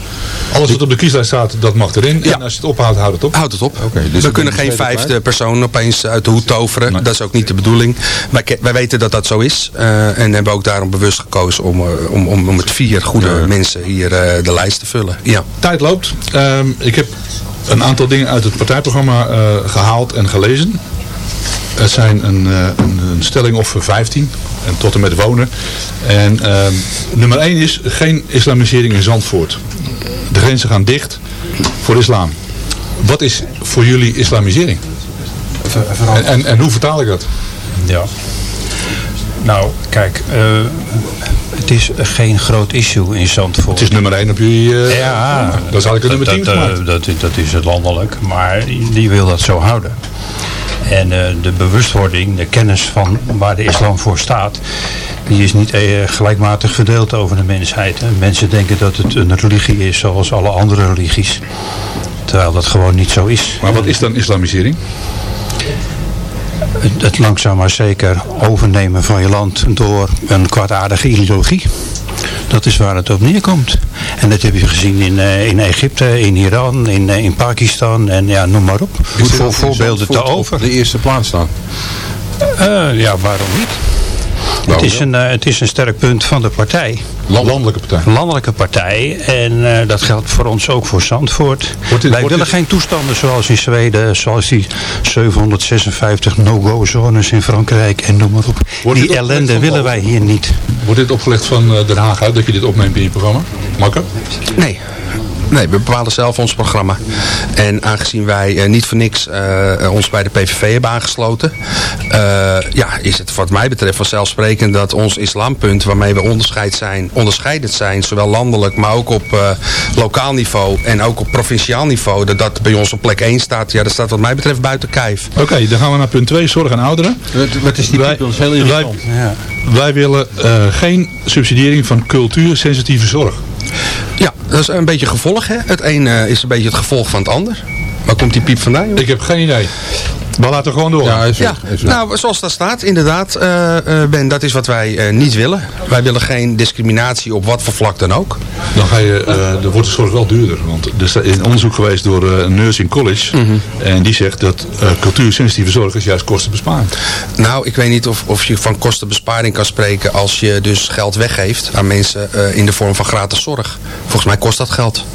Speaker 1: Alles wat op de kieslijst staat, dat mag erin. Ja. En als je het ophoudt, houdt het op.
Speaker 7: Houdt het op. Okay, dus We kunnen geen vijfde persoon opeens uit de hoed toveren. Nee. Dat is ook niet de bedoeling. Wij, wij weten dat dat zo is. Uh, en hebben ook daarom bewust gekozen om, uh, om, om, om met vier goede ja. mensen hier uh, de lijst te vullen. Ja.
Speaker 1: Tijd loopt. Um, ik heb een aantal dingen uit het partijprogramma gehaald en gelezen. Het zijn een, een, een stelling of 15 en tot en met wonen. En uh, nummer 1 is geen islamisering in Zandvoort. De grenzen gaan dicht voor islam. Wat is voor jullie islamisering? En, en, en hoe vertaal ik dat?
Speaker 8: Ja. Nou, kijk, uh, het is geen groot issue in Zandvoort.
Speaker 1: Het is nummer 1 op jullie... Uh, ja. Dan zal ik het nummer 10
Speaker 8: dat, dat, dat, dat is het landelijk, maar die wil dat zo houden. En uh, de bewustwording, de kennis van waar de islam voor staat, die is niet uh, gelijkmatig verdeeld over de mensheid. En mensen denken dat het een religie is zoals alle andere religies. Terwijl dat gewoon niet zo is.
Speaker 1: Maar wat is dan islamisering?
Speaker 8: Het, het langzaam maar zeker overnemen van je land door een kwaadaardige ideologie. Dat is waar het op neerkomt. En dat heb je gezien in, uh, in Egypte, in Iran, in, uh, in Pakistan en ja, noem maar op. Goed voor voorbeelden te over.
Speaker 2: de eerste plaats staan?
Speaker 8: Uh, ja, waarom niet? Het is, een, uh, het is een sterk punt van de partij.
Speaker 1: Landelijke partij.
Speaker 8: Landelijke partij. En uh, dat geldt voor ons ook voor Zandvoort. Dit, Wij willen dit... geen toestanden zoals in Zweden. Zoals die 756 no-go zones in Frankrijk. En noem maar op. Wordt die ellende willen wij hier niet.
Speaker 1: Wordt dit opgelegd van uh, Den Haag uit dat je dit opneemt in je programma? Makker?
Speaker 7: Nee. Nee, we bepalen zelf ons programma. En aangezien wij niet voor niks ons bij de PVV hebben aangesloten, ja, is het wat mij betreft vanzelfsprekend dat ons islampunt, waarmee we onderscheid zijn, onderscheidend zijn, zowel landelijk, maar ook op lokaal niveau en ook op provinciaal niveau, dat dat bij ons op plek 1 staat. Ja, dat staat wat mij betreft buiten kijf.
Speaker 1: Oké, dan gaan we naar punt 2, zorg aan ouderen.
Speaker 2: Wat is die wij, ons heel
Speaker 1: interessant. Wij, ja. wij willen uh, geen subsidiëring van cultuursensitieve zorg.
Speaker 7: Ja, dat is een beetje gevolg. Hè? Het een uh, is een beetje het gevolg van het ander. Waar komt die piep vandaan?
Speaker 1: Ik heb geen idee. We laten gewoon door.
Speaker 7: Ja, is ja. Is nou, zoals dat staat, inderdaad, uh, Ben, dat is wat wij uh, niet willen. Wij willen geen discriminatie op wat voor vlak dan ook.
Speaker 1: Dan ga je, uh, wordt de zorg wel duurder. Want er is een onderzoek geweest door een nursing college. Mm -hmm. En die zegt dat cultuursensitieve zorg is juist kostenbesparend.
Speaker 7: Nou, ik weet niet of, of je van kostenbesparing kan spreken als je dus geld weggeeft aan mensen in de vorm van gratis zorg. Volgens mij kost dat geld.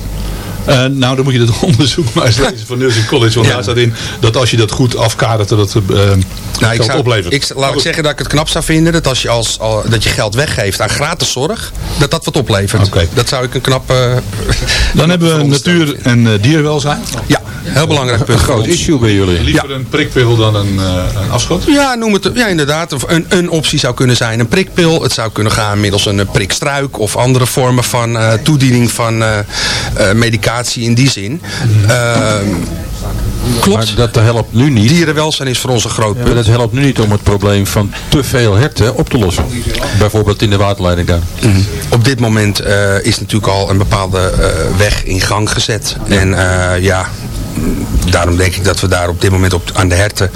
Speaker 1: Uh, nou, dan moet je dat onderzoek maar eens lezen van Nursing College. Want ja. daar staat in dat als je dat goed afkadert, dat het uh, nou,
Speaker 7: ik
Speaker 1: zou, oplevert.
Speaker 7: Ik, laat ik zeggen dat ik het knap zou vinden dat als je, als, al, dat je geld weggeeft aan gratis zorg, dat dat wat oplevert. Okay. Dat zou ik een knap... Uh,
Speaker 1: dan hebben we natuur- en dierwelzijn.
Speaker 7: Ja, heel belangrijk punt.
Speaker 2: Een groot issue bij jullie.
Speaker 1: Liever een prikpil dan een, een afschot?
Speaker 7: Ja, noem het. Ja, inderdaad. Een, een optie zou kunnen zijn een prikpil. Het zou kunnen gaan middels een prikstruik of andere vormen van toediening van medicatie in die zin. Uh, Klopt.
Speaker 2: Maar dat helpt nu niet.
Speaker 7: Dierenwelzijn is voor ons een groot punt.
Speaker 2: Ja, dat helpt nu niet om het probleem van te veel herten op te lossen. Bijvoorbeeld in de waterleiding daar.
Speaker 7: Mm. Op dit moment uh, is natuurlijk al een bepaalde uh, weg in gang gezet. Ja. En uh, ja, daarom denk ik dat we daar op dit moment op, aan de herten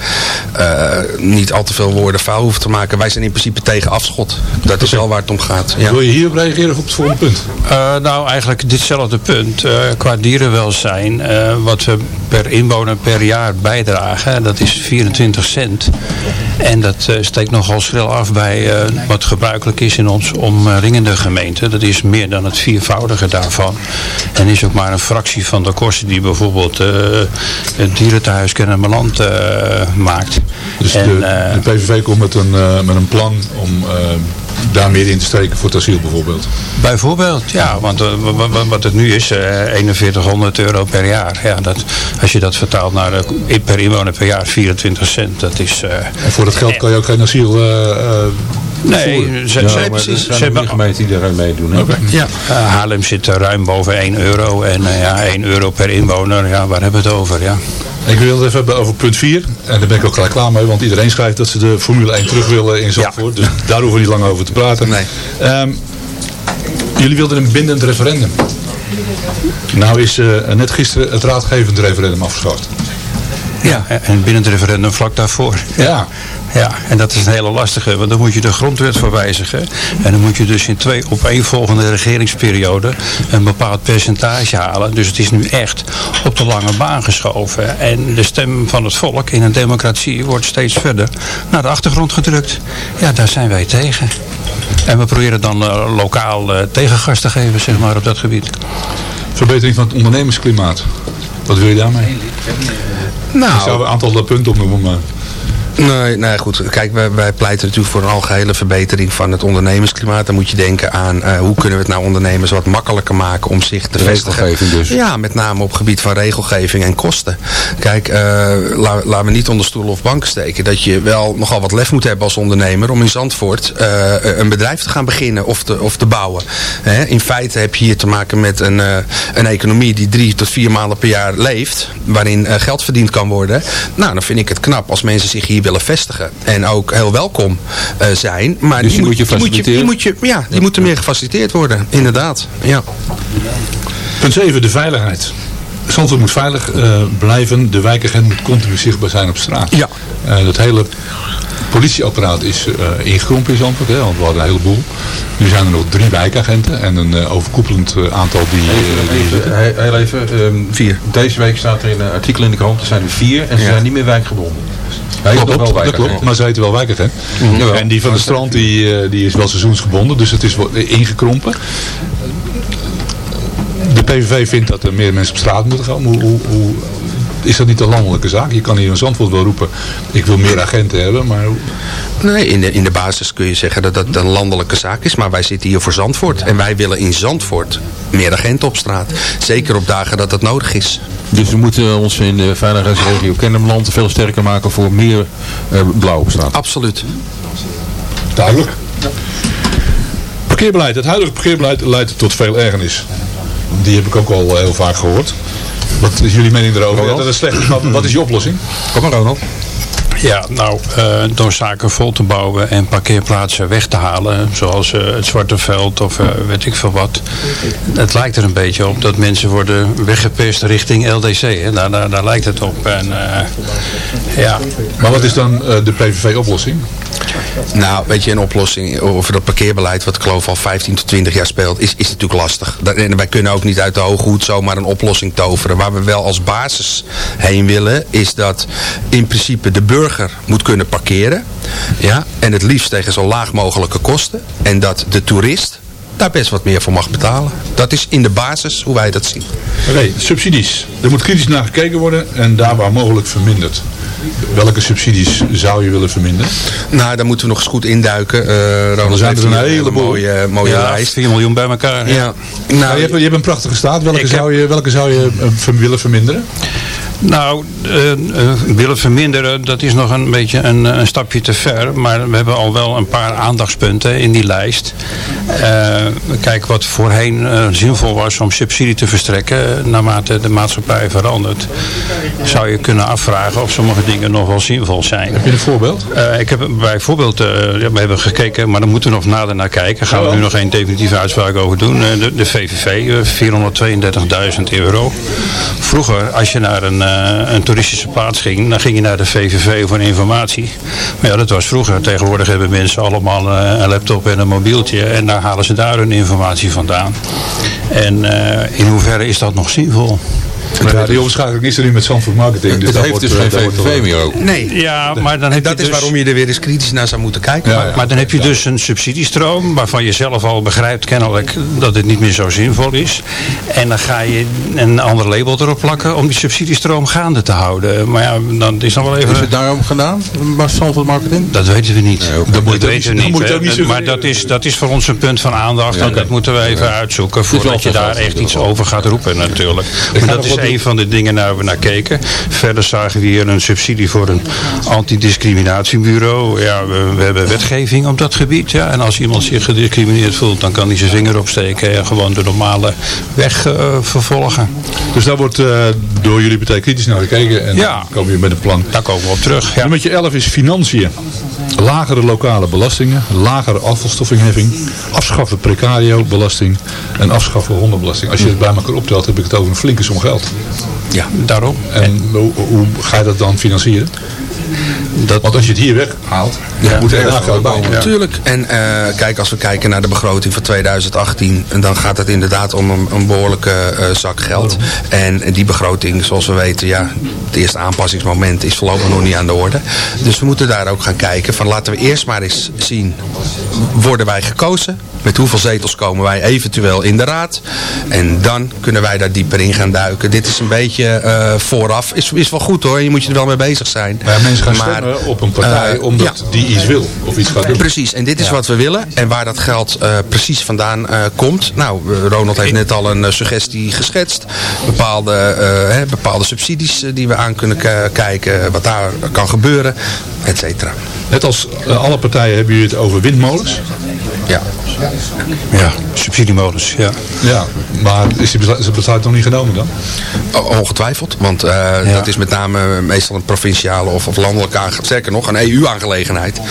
Speaker 7: uh, niet al te veel woorden vuil hoeven te maken. Wij zijn in principe tegen afschot. Dat is wel waar het om gaat.
Speaker 1: Ja. Wil je hierop reageren of op het volgende punt?
Speaker 8: Uh, nou, eigenlijk ditzelfde punt. Uh, qua dierenwelzijn, wat we per inwoner per jaar bijdragen, dat is 24 cent. En dat steekt nogal schril af bij wat gebruikelijk is in ons omringende gemeente. Dat is meer dan het viervoudige daarvan. En is ook maar een fractie van de kosten die bijvoorbeeld het dierentehuis Kennemerland maakt.
Speaker 1: Dus en, de, de, PVV komt met een, met een plan om daar meer in te steken voor het asiel bijvoorbeeld?
Speaker 8: Bijvoorbeeld, ja. Want wat het nu is, 4100 euro per jaar. Ja, dat, als je dat vertaalt naar per inwoner per jaar 24 cent, dat is...
Speaker 1: en voor dat geld kan je ook geen asiel...
Speaker 8: Nee, ze, ja, ze,
Speaker 2: precies. Ze hebben gemeenten die er meedoen.
Speaker 8: Okay. Ja. Uh, Haarlem zit ruim boven 1 euro. En uh, ja, 1 euro per inwoner, ja, waar hebben we het over? Ja.
Speaker 1: Ik wil het even hebben over punt 4. En daar ben ik ook gelijk klaar mee. Want iedereen schrijft dat ze de Formule 1 terug willen in Zandvoort. Ja. Dus daar hoeven we niet lang over te praten.
Speaker 7: Nee.
Speaker 1: Um, jullie wilden een bindend referendum. Nou is uh, net gisteren het raadgevend referendum afgeschaft.
Speaker 8: Ja, en binnen het referendum vlak daarvoor.
Speaker 1: Ja.
Speaker 8: Ja, en dat is een hele lastige, want dan moet je de grondwet voor wijzigen. En dan moet je dus in twee opeenvolgende regeringsperioden een bepaald percentage halen. Dus het is nu echt op de lange baan geschoven. En de stem van het volk in een democratie wordt steeds verder naar de achtergrond gedrukt. Ja, daar zijn wij tegen. En we proberen dan uh, lokaal uh, tegengas te geven, zeg maar, op dat gebied.
Speaker 1: Verbetering van het ondernemersklimaat. Wat wil je daarmee? Nou, ik zou een aantal punten opnoemen, maar...
Speaker 7: Nee, nee, goed. Kijk, wij, wij, pleiten natuurlijk voor een algehele verbetering van het ondernemersklimaat. Dan moet je denken aan uh, hoe kunnen we het nou ondernemers wat makkelijker maken om zich te vestigen.
Speaker 2: dus.
Speaker 7: Ja, met name op gebied van regelgeving en kosten. Kijk, uh, laat la me niet onder stoelen of banken steken. Dat je wel nogal wat lef moet hebben als ondernemer om in Zandvoort uh, een bedrijf te gaan beginnen of te, of te bouwen. Hè? In feite heb je hier te maken met een, een economie die drie tot vier maanden per jaar leeft. Waarin geld verdiend kan worden. Nou, dan vind ik het knap als mensen zich hier willen vestigen. En ook heel welkom uh, zijn. Maar
Speaker 2: dus
Speaker 7: die,
Speaker 2: moet je faciliteren?
Speaker 7: Die, moet je, ja, die moeten meer gefaciliteerd worden. Inderdaad. Ja.
Speaker 1: Punt 7, de veiligheid. Zandvoort moet veilig uh, blijven. De wijkagent moet continu zichtbaar zijn op straat.
Speaker 7: Ja.
Speaker 1: Uh, dat hele politieapparaat is uh, ingekrompen in Zandvoort, hè, want we hadden een heleboel. Nu zijn er nog drie wijkagenten en een uh, overkoepelend uh, aantal die...
Speaker 2: Heel, heel even, um, vier. Deze week staat er in een artikel in de krant, er zijn er vier en ze ja. zijn niet meer wijkgebonden.
Speaker 1: Hij klopt, wel dat klopt, maar ze heten wel wijkagent. Mm -hmm. En die van de strand die, die is wel seizoensgebonden, dus het is ingekrompen. De PVV vindt dat er meer mensen op straat moeten gaan. Hoe, hoe, hoe is dat niet een landelijke zaak? Je kan hier in Zandvoort wel roepen, ik wil meer agenten hebben, maar...
Speaker 7: Nee, in de, in de basis kun je zeggen dat dat een landelijke zaak is, maar wij zitten hier voor Zandvoort. En wij willen in Zandvoort meer agenten op straat. Zeker op dagen dat dat nodig is.
Speaker 2: Dus we moeten ons in de veiligheidsregio Kennemerland veel sterker maken voor meer uh, blauw op straat?
Speaker 7: Absoluut.
Speaker 1: Duidelijk. Parkeerbeleid. Het huidige parkeerbeleid leidt tot veel ergernis. Die heb ik ook al heel vaak gehoord. Wat is jullie mening erover? Ja, dat is slecht. Wat, wat is je oplossing?
Speaker 2: Kom maar Ronald.
Speaker 8: Ja, nou, uh, door zaken vol te bouwen en parkeerplaatsen weg te halen, zoals uh, het Zwarte Veld of uh, weet ik veel wat. Het lijkt er een beetje op dat mensen worden weggepest richting LDC. Hè? Daar, daar, daar lijkt het op. En, ja.
Speaker 1: Maar wat is dan de PVV-oplossing?
Speaker 7: Nou, weet je, een oplossing over dat parkeerbeleid, wat ik geloof al 15 tot 20 jaar speelt, is, is natuurlijk lastig. Wij kunnen ook niet uit de hoge hoed zomaar een oplossing toveren. Waar we wel als basis heen willen, is dat in principe de burger moet kunnen parkeren. Ja, en het liefst tegen zo laag mogelijke kosten. En dat de toerist daar best wat meer voor mag betalen. Dat is in de basis hoe wij dat zien.
Speaker 1: Oké, subsidies. Er moet kritisch naar gekeken worden en daar waar mogelijk verminderd. Welke subsidies zou je willen verminderen?
Speaker 7: Nou, daar moeten we nog eens goed induiken. Uh,
Speaker 1: Ronald zijn er een heleboel.
Speaker 7: mooie, mooie ja, lijst.
Speaker 8: 4 miljoen bij elkaar.
Speaker 1: Ja. Nou, nou, je, hebt, je hebt een prachtige staat. Welke, zou je, welke zou je willen verminderen?
Speaker 8: Nou, uh, uh, willen verminderen, dat is nog een beetje een, een, stapje te ver. Maar we hebben al wel een paar aandachtspunten in die lijst. Uh, kijk, wat voorheen zinvol was om subsidie te verstrekken, naarmate de maatschappij verandert, zou je kunnen afvragen of sommige dingen nog wel zinvol zijn.
Speaker 1: Heb je een voorbeeld?
Speaker 8: ik heb bijvoorbeeld, we hebben gekeken, maar dan moeten we nog nader naar kijken. Gaan we nu nog geen definitieve uitspraak over doen. de, de VVV, 432.000 euro. Vroeger, als je naar een een toeristische plaats ging, dan ging je naar de VVV voor informatie. Maar ja, dat was vroeger. Tegenwoordig hebben mensen allemaal uh, een laptop en een mobieltje en daar halen ze daar hun informatie vandaan. En uh, in hoeverre is dat nog zinvol?
Speaker 1: Ja, die omschakeling is er nu met Zandvoort Marketing.
Speaker 2: Dus het heeft dus geen VVV meer ook.
Speaker 7: Nee,
Speaker 8: ja, maar dan heb
Speaker 7: dat
Speaker 8: je
Speaker 7: is dus... waarom je er weer eens kritisch naar zou moeten kijken.
Speaker 8: Ja, maar dan heb je dus een subsidiestroom waarvan je zelf al begrijpt kennelijk dat het niet meer zo zinvol is. En dan ga je een ander label erop plakken om die subsidiestroom gaande te houden. Maar ja, dan is dan wel even...
Speaker 2: Is het daarom gedaan, bij Zandvoort Marketing?
Speaker 8: Dat weten we niet. Nee, dat, dat weten we niet. niet maar dat is, dat is voor ons een punt van aandacht. en dat moeten we even uitzoeken voordat je daar echt iets over gaat roepen natuurlijk. Maar dat is een van de dingen naar we naar keken. Verder zagen we hier een subsidie voor een antidiscriminatiebureau. Ja, we, we, hebben wetgeving op dat gebied. Ja. En als iemand zich gediscrimineerd voelt, dan kan hij zijn vinger opsteken en gewoon de normale weg uh, vervolgen.
Speaker 1: Dus daar wordt uh, door jullie partij kritisch naar gekeken en ja, dan komen we met een plan.
Speaker 8: Daar komen we op terug.
Speaker 1: Ja. Nummer 11 is financiën. Lagere lokale belastingen, lagere afvalstoffenheffing, afschaffen precario belasting en afschaffen hondenbelasting. Als je het bij elkaar optelt, heb ik het over een flinke som geld.
Speaker 8: Ja, daarom.
Speaker 1: En hoe, hoe ga je dat dan financieren? Dat, Want als je het hier weghaalt, ja, moet er ergens geld bij.
Speaker 7: Natuurlijk. En uh, kijk, als we kijken naar de begroting van 2018, dan gaat het inderdaad om een, een behoorlijke uh, zak geld. En die begroting, zoals we weten, ja, het eerste aanpassingsmoment is voorlopig nog niet aan de orde. Dus we moeten daar ook gaan kijken van laten we eerst maar eens zien, worden wij gekozen? Met hoeveel zetels komen wij eventueel in de raad? En dan kunnen wij daar dieper in gaan duiken. Dit is een beetje uh, vooraf. Is, is wel goed hoor, je moet je er wel mee bezig zijn.
Speaker 1: Maar mensen gaan maar, stemmen op een partij uh, omdat ja. die iets wil of iets gaat doen.
Speaker 7: Precies, en dit is ja. wat we willen. En waar dat geld uh, precies vandaan komt. Nou, Ronald heeft net al een suggestie geschetst. Bepaalde, hè, bepaalde subsidies die we aan kunnen kijken. Wat daar kan gebeuren, et cetera.
Speaker 1: Net als alle partijen hebben jullie het over windmolens.
Speaker 7: Ja.
Speaker 8: Ja, subsidiemodus, ja.
Speaker 1: Ja, maar is die besluit, besluit nog niet genomen dan?
Speaker 7: Ongetwijfeld, want uh, ja. dat is met name meestal een provinciale of, of landelijke, sterker nog, een EU-aangelegenheid.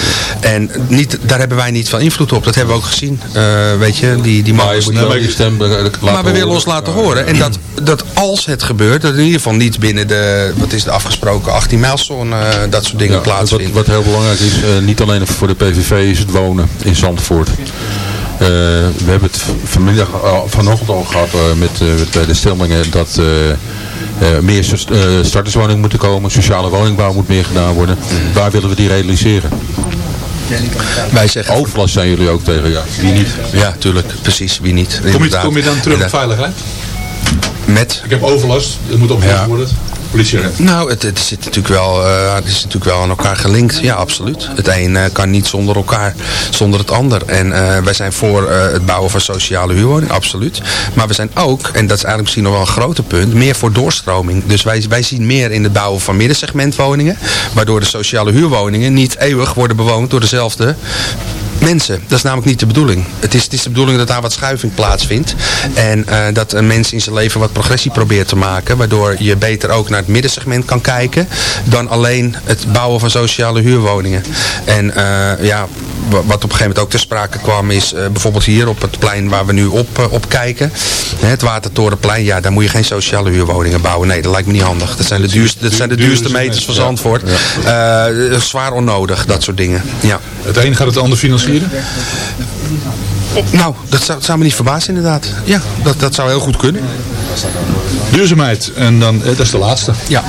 Speaker 7: En niet, daar hebben wij niet veel invloed op, dat hebben we ook gezien. Uh, weet je, die, die
Speaker 2: maar, je moet die stem
Speaker 7: maar we willen ons laten horen. En dat, dat als het gebeurt, dat in ieder geval niet binnen de, wat is de afgesproken 18 mijlszone, uh, dat soort dingen ja, plaatsvindt.
Speaker 2: Wat, wat heel belangrijk is, niet alleen voor de PVV, is het wonen in Zandvoort. Uh, we hebben het vanmiddag, vanochtend al gehad uh, met, bij de stellingen dat meer starterswoningen moeten komen. Sociale woningbouw moet meer gedaan worden. Mm. Waar willen we die realiseren?
Speaker 7: Wij zeggen...
Speaker 2: Overlast zijn jullie ook tegen, ja. Wie niet?
Speaker 7: Ja, tuurlijk. Precies, wie niet.
Speaker 1: Kom je, kom je dan terug op veiligheid?
Speaker 7: Met?
Speaker 1: Ik heb overlast, het moet opgelost ja. worden. Politieagent?
Speaker 7: Nou, het, het, zit natuurlijk wel, uh, het is natuurlijk wel aan elkaar gelinkt. Ja, absoluut. Het een kan niet zonder elkaar, zonder het ander. En wij zijn voor het bouwen van sociale huurwoningen, absoluut. Maar we zijn ook, en dat is eigenlijk misschien nog wel een groter punt, meer voor doorstroming. Dus wij, wij zien meer in het bouwen van middensegmentwoningen. Waardoor de sociale huurwoningen niet eeuwig worden bewoond door dezelfde mensen. Dat is namelijk niet de bedoeling. Het is, het is de bedoeling dat daar wat schuiving plaatsvindt. En uh, dat een mens in zijn leven wat progressie probeert te maken. Waardoor je beter ook naar het middensegment kan kijken. Dan alleen het bouwen van sociale huurwoningen. En uh, ja, wat op een gegeven moment ook ter sprake kwam is uh, bijvoorbeeld hier op het plein waar we nu op, op kijken. Het Watertorenplein, ja, daar moet je geen sociale huurwoningen bouwen. Nee, dat lijkt me niet handig. Dat zijn de duurste, dat zijn de duurste meters van Zandvoort. Zwaar onnodig, dat soort dingen. Ja.
Speaker 1: Het een gaat het ander financieren.
Speaker 7: Nou, dat zou, zou, me niet verbazen inderdaad. Ja, dat, dat zou heel goed kunnen.
Speaker 1: Duurzaamheid, en dan, eh, dat is de laatste.
Speaker 7: Ja.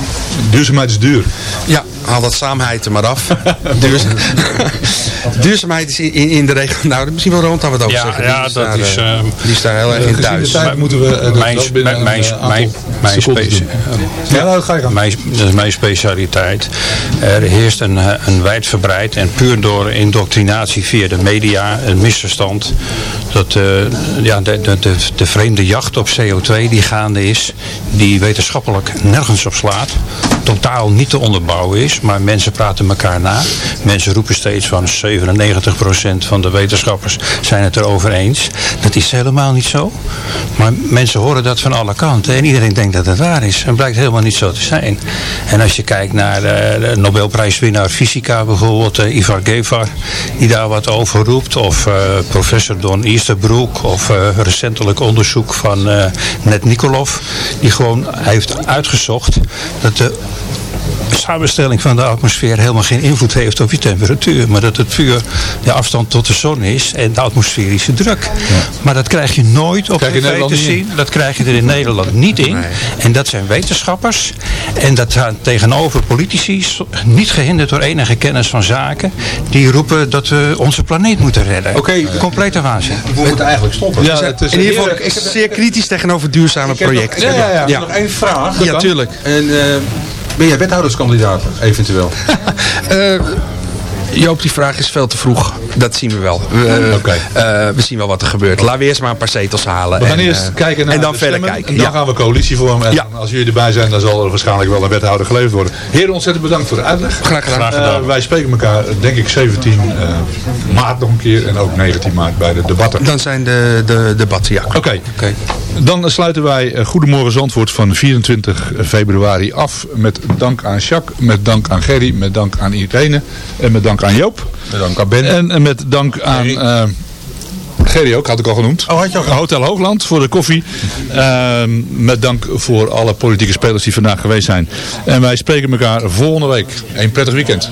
Speaker 1: Duurzaamheid is duur.
Speaker 7: Ja, haal dat saamheid er maar af. duurzaamheid is in, in, de regio, nou misschien wel rond dat we het over
Speaker 8: ja,
Speaker 7: zeggen.
Speaker 8: Ja, dat is, uh,
Speaker 7: die is daar heel erg in thuis.
Speaker 1: tijd moeten we uh, mijn,
Speaker 8: mijn, mijn, mijn, mijn,
Speaker 1: ja, nou, ga.
Speaker 8: Mijn, dat is mijn specialiteit. Er heerst een, een wijdverbreid en puur door indoctrinatie via de media een misverstand dat uh, ja, de, de, de, de vreemde jacht op CO2 die gaande is, die wetenschappelijk nergens op slaat, totaal niet te onderbouwen is, maar mensen praten elkaar na. Mensen roepen steeds van 97% van de wetenschappers zijn het erover eens. Dat is helemaal niet zo. Maar mensen horen dat van alle kanten en iedereen denkt dat het waar is. En blijkt helemaal niet zo te zijn. En als je kijkt naar de Nobelprijswinnaar fysica bijvoorbeeld, uh, Ivar Gevar, die daar wat over roept, of uh, professor Don Easterbrook, of uh, recentelijk onderzoek van Net Nikolov, die gewoon heeft uitgezocht dat de samenstelling van de atmosfeer helemaal geen invloed heeft op je temperatuur. Maar dat het puur de afstand tot de zon is en de atmosferische druk. Maar dat krijg je nooit op tv te zien. Dat krijg je er in Nederland niet in. En dat zijn wetenschappers. En dat gaan tegenover politici, niet gehinderd door enige kennis van zaken, die roepen dat we onze planeet moeten redden.
Speaker 7: Oké, okay.
Speaker 8: complete waanzin.
Speaker 1: We moeten eigenlijk stoppen.
Speaker 7: Ja, het is in ieder geval ik zeer kritisch tegenover duurzame projecten.
Speaker 1: ja, ja, ja, Nog één vraag.
Speaker 7: Ja, tuurlijk.
Speaker 1: En, uh, ben jij wethouderskandidaat eventueel?
Speaker 7: Joop, die vraag is veel te vroeg. Dat zien we wel. We, okay. uh, we zien wel wat er gebeurt. Laten we eerst maar een paar zetels halen.
Speaker 1: We gaan en, eerst kijken naar
Speaker 7: En dan verder kijken.
Speaker 1: En dan ja. gaan we coalitie vormen. En ja. als jullie erbij zijn, dan zal er waarschijnlijk wel een wethouder geleverd worden. Heren, ontzettend bedankt voor de uitleg.
Speaker 7: Graag gedaan. Graag gedaan.
Speaker 1: Uh, wij spreken elkaar, denk ik, 17 uh, maart nog een keer. En ook 19 maart bij de debatten.
Speaker 7: Dan zijn de, de debatten, ja.
Speaker 1: Oké. Okay. Okay. Dan sluiten wij Goedemorgen Zandvoort van 24 februari af. Met dank aan Jacques, met dank aan Gerry, met dank aan Irene en met dank aan Joop.
Speaker 7: Met dank aan Ben.
Speaker 1: En, en met dank aan... Uh, Gerry ook, had ik al genoemd.
Speaker 7: Oh, had je al
Speaker 1: Hotel Hoogland voor de koffie. Uh, met dank voor alle politieke spelers die vandaag geweest zijn. En wij spreken elkaar volgende week. Een prettig weekend.